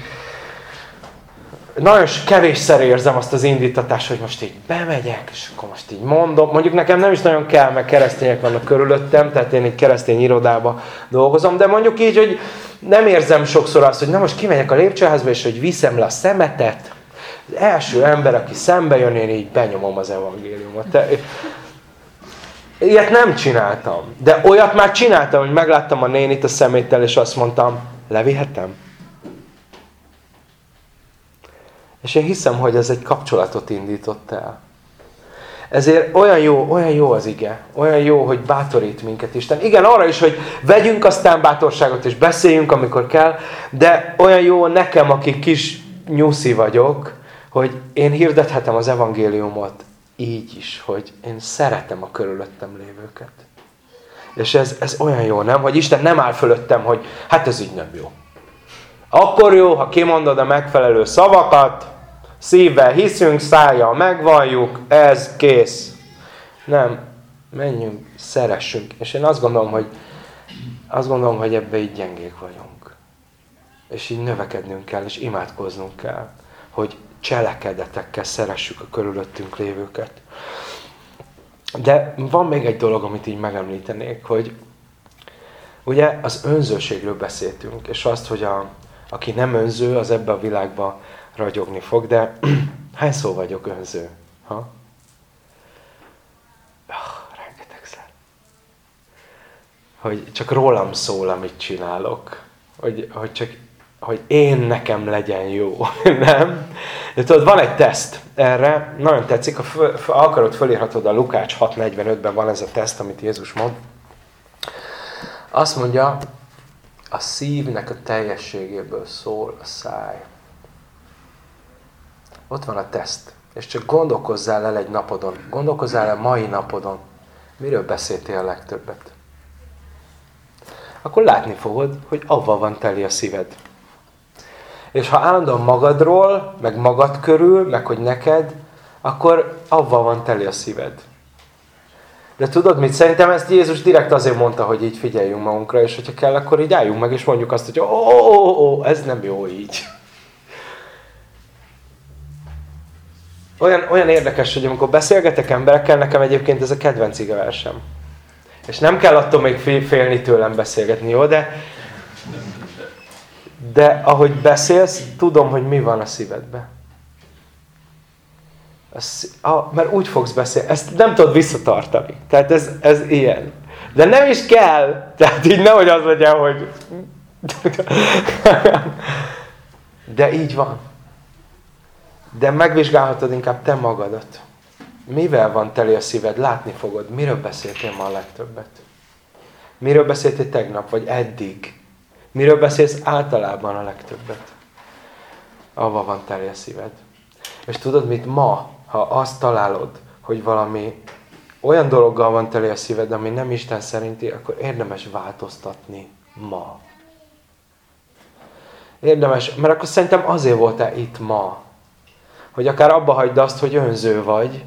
S1: nagyon kevésszer érzem azt az indítatást, hogy most így bemegyek, és akkor most így mondom. Mondjuk nekem nem is nagyon kell, mert keresztények vannak körülöttem, tehát én egy keresztény irodába dolgozom, de mondjuk így, hogy nem érzem sokszor azt, hogy na most kimegyek a lépcsőházba, és hogy viszem le a szemetet. Az első ember, aki szembe jön, én így benyomom az evangéliumot. Te, ilyet nem csináltam. De olyat már csináltam, hogy megláttam a nénit a szeméttel, és azt mondtam, levihetem? És én hiszem, hogy ez egy kapcsolatot indított el. Ezért olyan jó, olyan jó az ige, olyan jó, hogy bátorít minket Isten. Igen, arra is, hogy vegyünk aztán bátorságot, és beszéljünk, amikor kell, de olyan jó nekem, aki kis nyuszi vagyok, hogy én hirdethetem az evangéliumot így is, hogy én szeretem a körülöttem lévőket. És ez, ez olyan jó, nem? Hogy Isten nem áll fölöttem, hogy hát ez így nem jó. Akkor jó, ha kimondod a megfelelő szavakat, szívvel hiszünk, szájjal megvalljuk, ez kész. Nem, menjünk, szeressünk. És én azt gondolom, hogy azt gondolom, hogy ebbe így gyengék vagyunk. És így növekednünk kell, és imádkoznunk kell, hogy cselekedetekkel szeressük a körülöttünk lévőket. De van még egy dolog, amit így megemlítenék, hogy ugye az önzőségről beszéltünk, és azt, hogy a, aki nem önző, az ebbe a világba ragyogni fog, de hány szó vagyok önző? Ha? Oh, rengetegszer. Hogy csak rólam szól, amit csinálok. Hogy, hogy csak hogy én nekem legyen jó, nem? De tudod, van egy teszt erre, nagyon tetszik, ha föl, akarod, fölírhatod a Lukács 6.45-ben van ez a teszt, amit Jézus mond. Azt mondja, a szívnek a teljességéből szól a száj. Ott van a teszt. És csak gondolkozzál el egy napodon. Gondolkozzál el mai napodon. Miről beszéltél a legtöbbet? akkor látni fogod, hogy avval van teli a szíved. És ha állandóan magadról, meg magad körül, meg hogy neked, akkor avval van teli a szíved. De tudod mit? Szerintem ezt Jézus direkt azért mondta, hogy így figyeljünk magunkra, és hogyha kell, akkor így álljunk meg, és mondjuk azt, hogy ó, ó, ó, ez nem jó így. Olyan, olyan érdekes, hogy amikor beszélgetek emberekkel, nekem egyébként ez a kedvenc versem. És nem kell attól még félni tőlem beszélgetni, jó? De, de ahogy beszélsz, tudom, hogy mi van a szívedben. A, mert úgy fogsz beszélni, ezt nem tudod visszatartani. Tehát ez, ez ilyen. De nem is kell. Tehát így nehogy az legyen, hogy... De így van. De megvizsgálhatod inkább te magadat. Mivel van teli a szíved? Látni fogod. Miről beszéltél ma a legtöbbet? Miről beszéltél tegnap, vagy eddig? Miről beszélsz általában a legtöbbet? Ava van teli a szíved. És tudod mit? Ma, ha azt találod, hogy valami olyan dologgal van teli a szíved, ami nem Isten szerinti, akkor érdemes változtatni ma. Érdemes, mert akkor szerintem azért voltál itt ma. Hogy akár abba hagyd azt, hogy önző vagy,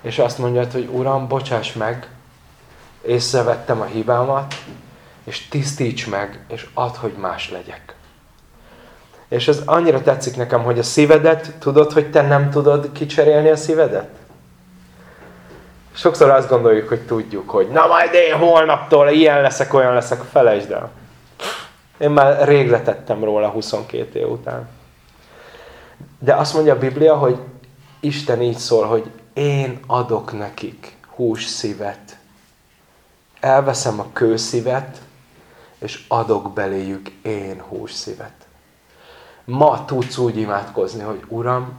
S1: és azt mondjad, hogy Uram, bocsáss meg, észrevettem a hibámat, és tisztíts meg, és add, hogy más legyek. És ez annyira tetszik nekem, hogy a szívedet, tudod, hogy te nem tudod kicserélni a szívedet? Sokszor azt gondoljuk, hogy tudjuk, hogy na majd én holnaptól ilyen leszek, olyan leszek, felejtsd el. Én már rég letettem róla 22 év után. De azt mondja a Biblia, hogy Isten így szól, hogy én adok nekik hús szívet. Elveszem a kőszívet, és adok beléjük én hús szívet. Ma tudsz úgy imádkozni, hogy Uram,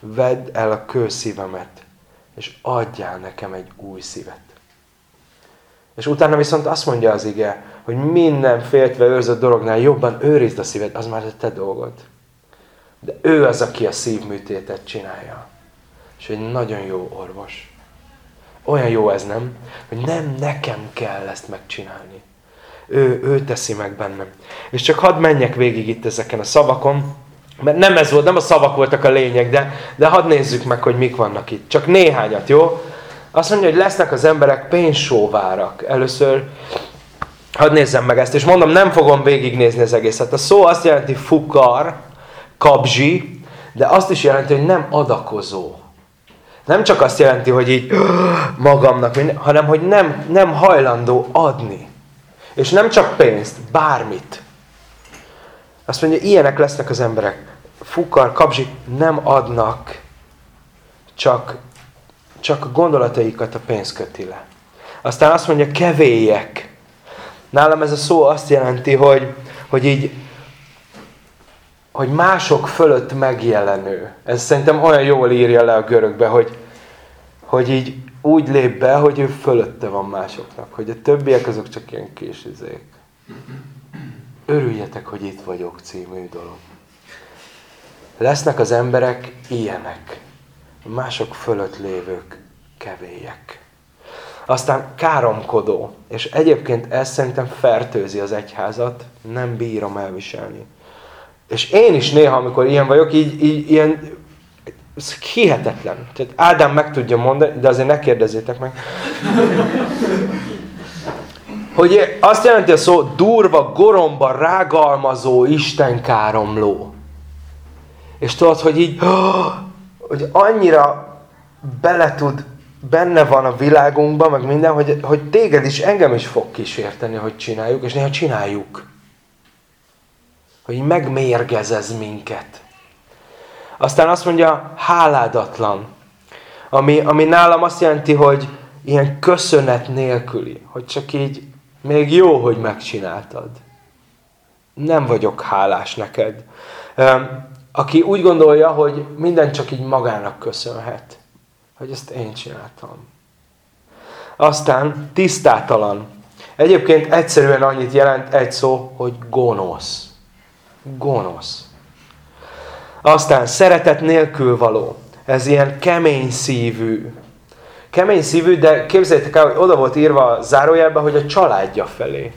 S1: vedd el a kőszívemet, és adjál nekem egy új szívet. És utána viszont azt mondja az ige, hogy minden féltve őrzött dolognál jobban őrizd a szíved, az már a te dolgod. De ő az, aki a szívműtétet csinálja. És egy nagyon jó orvos. Olyan jó ez, nem? Hogy nem nekem kell ezt megcsinálni. Ő, ő teszi meg bennem. És csak hadd menjek végig itt ezeken a szavakon, mert nem ez volt, nem a szavak voltak a lényeg, de, de hadd nézzük meg, hogy mik vannak itt. Csak néhányat, jó? Azt mondja, hogy lesznek az emberek pénzsóvárak. Először hadd nézzem meg ezt, és mondom, nem fogom végignézni az egészet. A szó azt jelenti fukar, kabzsi, de azt is jelenti, hogy nem adakozó. Nem csak azt jelenti, hogy így magamnak, hanem hogy nem, nem hajlandó adni. És nem csak pénzt, bármit. Azt mondja, ilyenek lesznek az emberek. Fukar, kabzsi nem adnak, csak, csak gondolataikat a pénz köti le. Aztán azt mondja, kevélyek. Nálam ez a szó azt jelenti, hogy, hogy így hogy mások fölött megjelenő. Ez szerintem olyan jól írja le a görögbe, hogy, hogy így úgy lép be, hogy ő fölötte van másoknak. Hogy a többiek azok csak ilyen késizék. Örüljetek, hogy itt vagyok című dolog. Lesznek az emberek ilyenek. Mások fölött lévők kevélyek. Aztán káromkodó. És egyébként ez szerintem fertőzi az egyházat. Nem bírom elviselni. És én is néha, amikor ilyen vagyok, így, így ilyen, ez hihetetlen. Tehát Ádám meg tudja mondani, de azért ne kérdezzétek meg. Hogy azt jelenti a szó durva, goromba, rágalmazó, istenkáromló. És tudod, hogy így, hogy annyira bele tud, benne van a világunkban, meg minden, hogy, hogy téged is, engem is fog kísérteni, hogy csináljuk, és néha csináljuk hogy megmérgezez minket. Aztán azt mondja, háládatlan. Ami, ami nálam azt jelenti, hogy ilyen köszönet nélküli. Hogy csak így, még jó, hogy megcsináltad. Nem vagyok hálás neked. Aki úgy gondolja, hogy minden csak így magának köszönhet. Hogy ezt én csináltam. Aztán tisztátalan. Egyébként egyszerűen annyit jelent egy szó, hogy gonosz gonosz. Aztán szeretet nélkül való. Ez ilyen kemény szívű. Kemény szívű, de képzeljétek el, hogy oda volt írva a zárójelben, hogy a családja felé.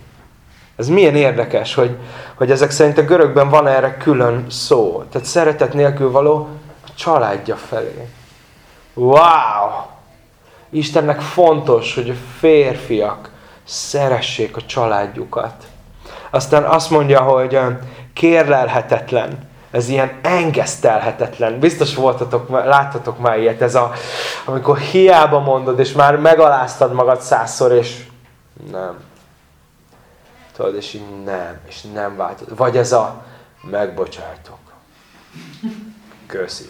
S1: Ez milyen érdekes, hogy, hogy ezek szerint a görögben van erre külön szó. Tehát szeretet nélkül való a családja felé. Wow! Istennek fontos, hogy a férfiak szeressék a családjukat. Aztán azt mondja, hogy kérlelhetetlen. Ez ilyen engesztelhetetlen. Biztos voltatok, láttatok már ilyet. Ez a, amikor hiába mondod, és már megaláztad magad százszor, és nem. Tudod, és így nem, és nem váltod. Vagy ez a megbocsátok. Köszi.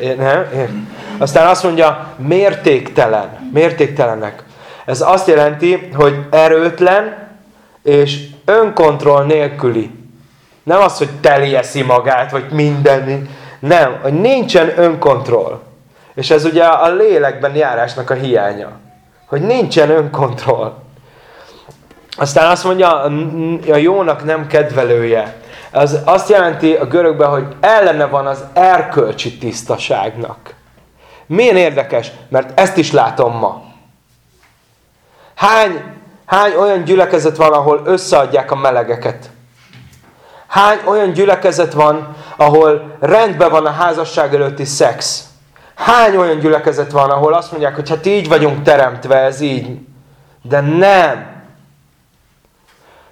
S1: Én, nem? Én. Aztán azt mondja, mértéktelen. Mértéktelenek. Ez azt jelenti, hogy erőtlen és önkontroll nélküli. Nem az, hogy eszi magát, vagy minden. Nem, hogy nincsen önkontroll. És ez ugye a lélekben járásnak a hiánya. Hogy nincsen önkontroll. Aztán azt mondja, a jónak nem kedvelője. Az azt jelenti a görögben, hogy ellene van az erkölcsi tisztaságnak. Milyen érdekes, mert ezt is látom ma. Hány, hány olyan gyülekezet van, ahol összeadják a melegeket? Hány olyan gyülekezet van, ahol rendben van a házasság előtti szex? Hány olyan gyülekezet van, ahol azt mondják, hogy hát így vagyunk teremtve, ez így. De nem.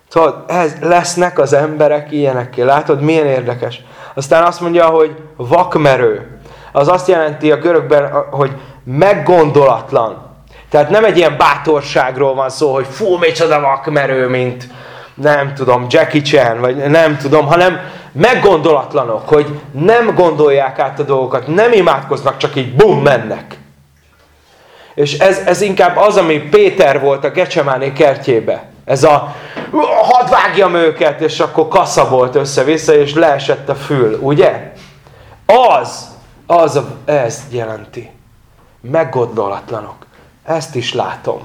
S1: Tudod, ez, lesznek az emberek ilyenekké. Látod, milyen érdekes. Aztán azt mondja, hogy vakmerő. Az azt jelenti a görögben, hogy meggondolatlan. Tehát nem egy ilyen bátorságról van szó, hogy fú, micsoda vakmerő, mint nem tudom, Jackie Chan, vagy nem tudom, hanem meggondolatlanok, hogy nem gondolják át a dolgokat, nem imádkoznak, csak így bum, mennek. És ez, ez inkább az, ami Péter volt a Gecsemáné kertjébe. Ez a hadd vágjam őket, és akkor kaszabolt össze-vissza, és leesett a fül, ugye? Az, az ez jelenti. Meggondolatlanok. Ezt is látom.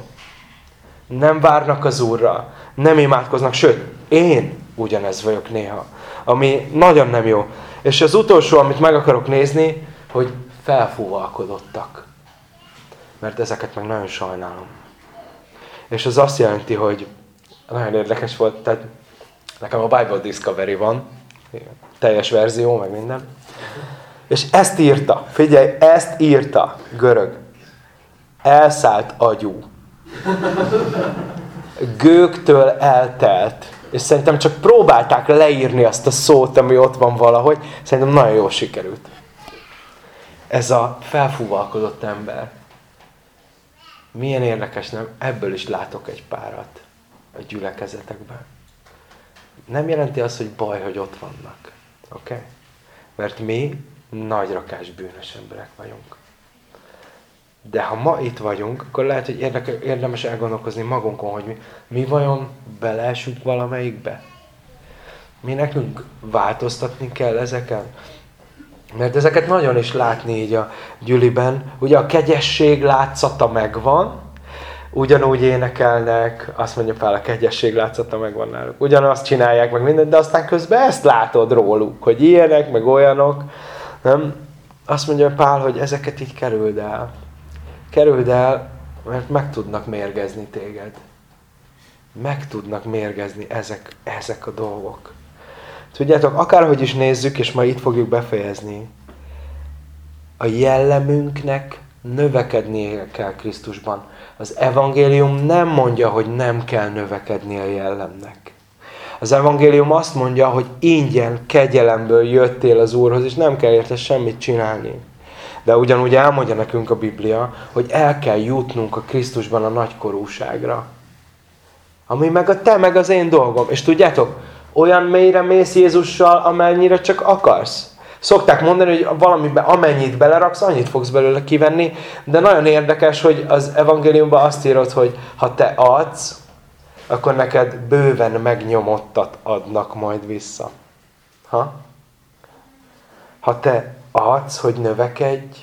S1: Nem várnak az Úrra, nem imádkoznak, sőt, én ugyanez vagyok néha, ami nagyon nem jó. És az utolsó, amit meg akarok nézni, hogy felfúvalkodottak. Mert ezeket meg nagyon sajnálom. És az azt jelenti, hogy nagyon érdekes volt, tehát nekem a Bible Discovery van, teljes verzió, meg minden. És ezt írta, figyelj, ezt írta, görög. Elszállt agyú. Gőktől eltelt. És szerintem csak próbálták leírni azt a szót, ami ott van valahogy. Szerintem nagyon jól sikerült. Ez a felfúvalkodott ember. Milyen érdekes, nem? Ebből is látok egy párat a gyülekezetekben. Nem jelenti azt, hogy baj, hogy ott vannak. Oké? Okay? Mert mi nagy rakás bűnös emberek vagyunk. De ha ma itt vagyunk, akkor lehet, hogy érdemes elgondolkozni magunkon, hogy mi, mi vajon beleesünk valamelyikbe. Mi nekünk változtatni kell ezeken. Mert ezeket nagyon is látni így a gyüliben. Ugye a kegyesség látszata megvan, ugyanúgy énekelnek, azt mondja Pál, a kegyesség látszata megvan náluk. Ugyanazt csinálják meg mindent, de aztán közben ezt látod róluk, hogy ilyenek, meg olyanok. Nem? Azt mondja Pál, hogy ezeket így kerüld el. Kerüld el, mert meg tudnak mérgezni téged. Meg tudnak mérgezni ezek, ezek a dolgok. Tudjátok, akárhogy is nézzük, és ma itt fogjuk befejezni, a jellemünknek növekednie kell Krisztusban. Az evangélium nem mondja, hogy nem kell növekedni a jellemnek. Az evangélium azt mondja, hogy ingyen, kegyelemből jöttél az Úrhoz, és nem kell érte semmit csinálni. De ugyanúgy elmondja nekünk a Biblia, hogy el kell jutnunk a Krisztusban a nagykorúságra. Ami meg a te, meg az én dolgom. És tudjátok, olyan mélyre mész Jézussal, amennyire csak akarsz. Szokták mondani, hogy valamiben amennyit beleraksz, annyit fogsz belőle kivenni, de nagyon érdekes, hogy az evangéliumban azt írod, hogy ha te adsz, akkor neked bőven megnyomottat adnak majd vissza. Ha? Ha te adsz, hogy növekedj,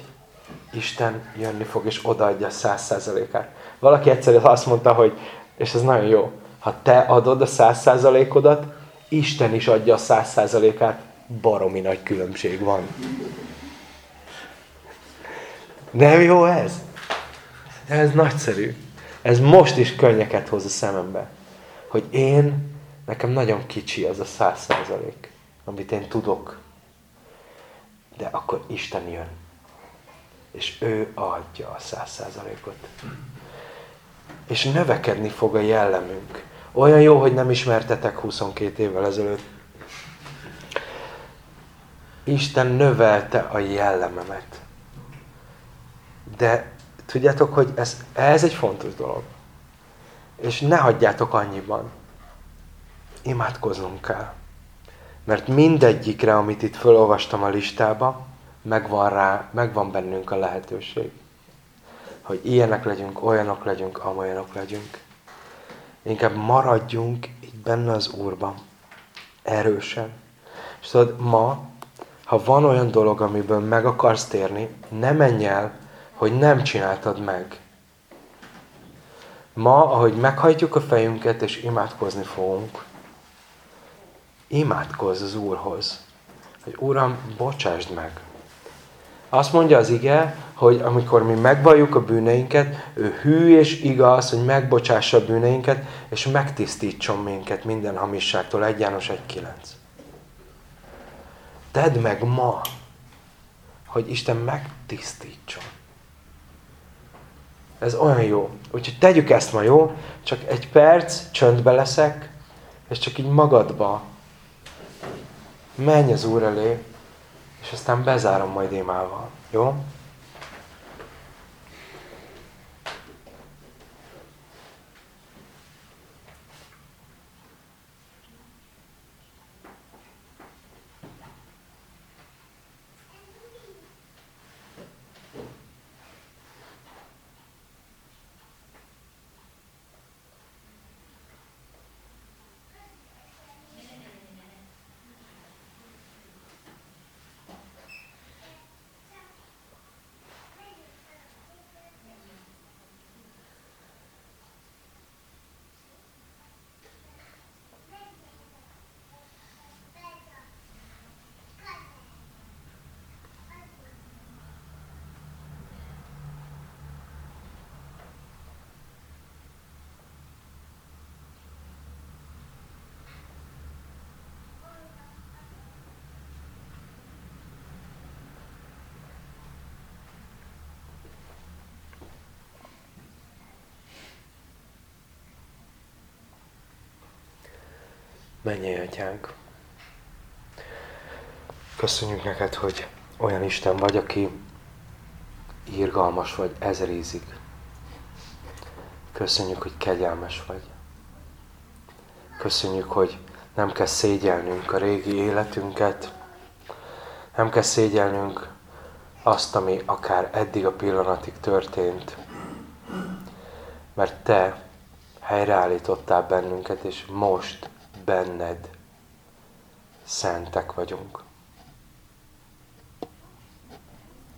S1: Isten jönni fog és odaadja száz százalékát. Valaki egyszer azt mondta, hogy, és ez nagyon jó, ha te adod a száz százalékodat, Isten is adja a száz százalékát, baromi nagy különbség van. Nem jó ez? Ez nagyszerű. Ez most is könnyeket hoz a szemembe. hogy én, nekem nagyon kicsi az a száz százalék, amit én tudok. De akkor Isten jön. És ő adja a száz százalékot. És növekedni fog a jellemünk. Olyan jó, hogy nem ismertetek 22 évvel ezelőtt. Isten növelte a jellememet. De tudjátok, hogy ez, ez egy fontos dolog. És ne hagyjátok annyiban. Imádkoznunk kell. Mert mindegyikre, amit itt felolvastam a listába, megvan, rá, megvan bennünk a lehetőség. Hogy ilyenek legyünk, olyanok legyünk, amolyanok legyünk. Inkább maradjunk így benne az Úrban. Erősen. És tudod, ma, ha van olyan dolog, amiből meg akarsz térni, ne menj el, hogy nem csináltad meg. Ma, ahogy meghajtjuk a fejünket és imádkozni fogunk, imádkozz az Úrhoz, hogy Uram, bocsásd meg. Azt mondja az ige, hogy amikor mi megvalljuk a bűneinket, ő hű és igaz, hogy megbocsássa a bűneinket, és megtisztítson minket minden hamisságtól. 1 János 1.9. Tedd meg ma, hogy Isten megtisztítson. Ez olyan jó. Úgyhogy tegyük ezt ma, jó? Csak egy perc, csöndbe leszek, és csak így magadba menj az Úr elé, és aztán bezárom majd émával. Jó? Menjél, atyánk! Köszönjük neked, hogy olyan Isten vagy, aki írgalmas vagy ezerízig. Köszönjük, hogy kegyelmes vagy. Köszönjük, hogy nem kell szégyelnünk a régi életünket, nem kell szégyelnünk azt, ami akár eddig a pillanatig történt, mert Te helyreállítottál bennünket, és most benned szentek vagyunk.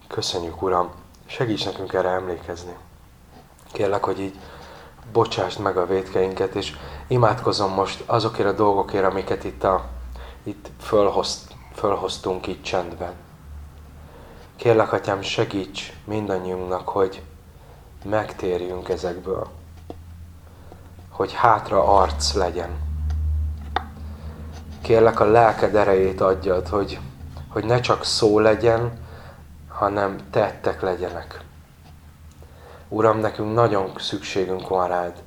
S1: Köszönjük, Uram! Segíts nekünk erre emlékezni. Kérlek, hogy így bocsásd meg a védkeinket, és imádkozom most azokért a dolgokért, amiket itt, a, itt fölhoz, fölhoztunk itt csendben. Kérlek, Atyám, segíts mindannyiunknak, hogy megtérjünk ezekből. Hogy hátra arc legyen Kérlek a lelked erejét adjad, hogy, hogy ne csak szó legyen, hanem tettek legyenek. Uram, nekünk nagyon szükségünk van rád.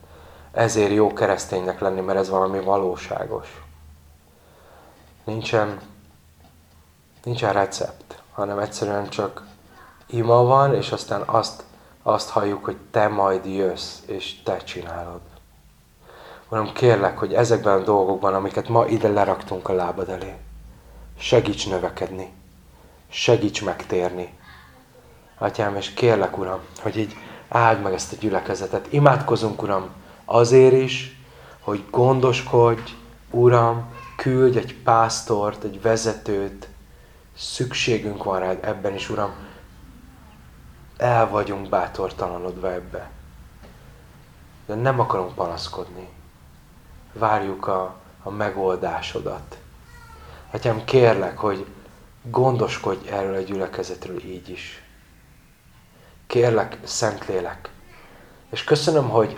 S1: Ezért jó kereszténynek lenni, mert ez valami valóságos. Nincsen, nincsen recept, hanem egyszerűen csak ima van, és aztán azt, azt halljuk, hogy te majd jössz, és te csinálod. Uram, kérlek, hogy ezekben a dolgokban, amiket ma ide leraktunk a lábad elé, segíts növekedni, segíts megtérni. Atyám, és kérlek, Uram, hogy így áld meg ezt a gyülekezetet. Imádkozunk, Uram, azért is, hogy gondoskodj, Uram, küldj egy pásztort, egy vezetőt, szükségünk van rád ebben is, Uram. El vagyunk bátortalanodva ebbe. De nem akarunk panaszkodni várjuk a, a megoldásodat. Atyám, kérlek, hogy gondoskodj erről a gyülekezetről így is. Kérlek, Szentlélek. És köszönöm, hogy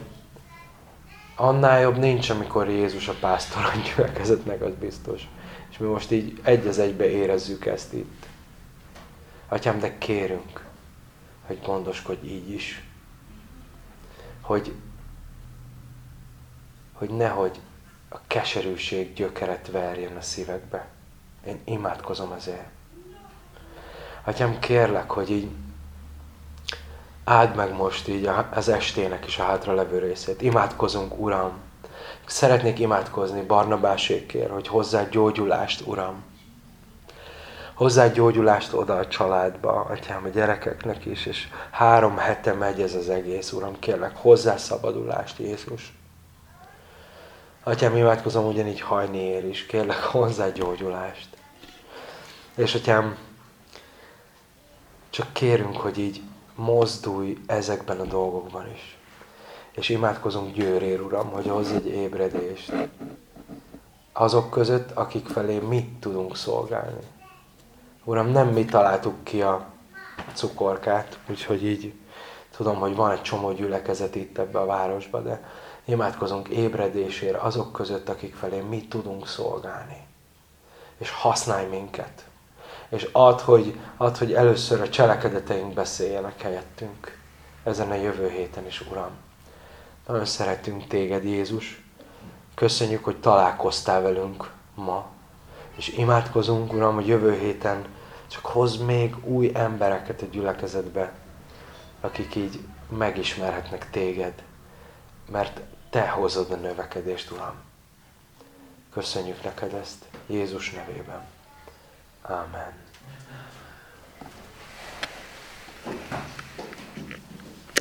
S1: annál jobb nincs, amikor Jézus a pásztor a gyülekezetnek, az biztos. És mi most így egy az egybe érezzük ezt itt. Atyám, de kérünk, hogy gondoskodj így is. Hogy, hogy nehogy a keserűség gyökeret verjen a szívekbe. Én imádkozom ezért. Atyám, kérlek, hogy így áld meg most így az estének is a hátra levő részét. Imádkozunk, Uram. Szeretnék imádkozni Barnabásékért, hogy hozzá gyógyulást, Uram. Hozzá gyógyulást oda a családba, atyám, a gyerekeknek is, és három hete megy ez az egész, Uram. Kérlek, hozzá szabadulást, Jézus. Atyám, imádkozom ugyanígy hajnéért is. Kérlek, hozzá gyógyulást. És atyám, csak kérünk, hogy így mozdulj ezekben a dolgokban is. És imádkozunk győrér, Uram, hogy hozz egy ébredést azok között, akik felé mit tudunk szolgálni. Uram, nem mi találtuk ki a cukorkát, úgyhogy így tudom, hogy van egy csomó gyülekezet itt ebbe a városba, de imádkozunk ébredésért azok között, akik felé mi tudunk szolgálni. És használj minket és add, hogy, add, hogy először a cselekedeteink beszéljenek helyettünk. Ezen a jövő héten is, Uram. Nagyon szeretünk Téged, Jézus. Köszönjük, hogy találkoztál velünk ma. És imádkozunk, Uram, hogy jövő héten csak hoz még új embereket a gyülekezetbe, akik így megismerhetnek Téged. Mert te hozod a növekedést, Uram. Köszönjük neked ezt Jézus nevében. Amen.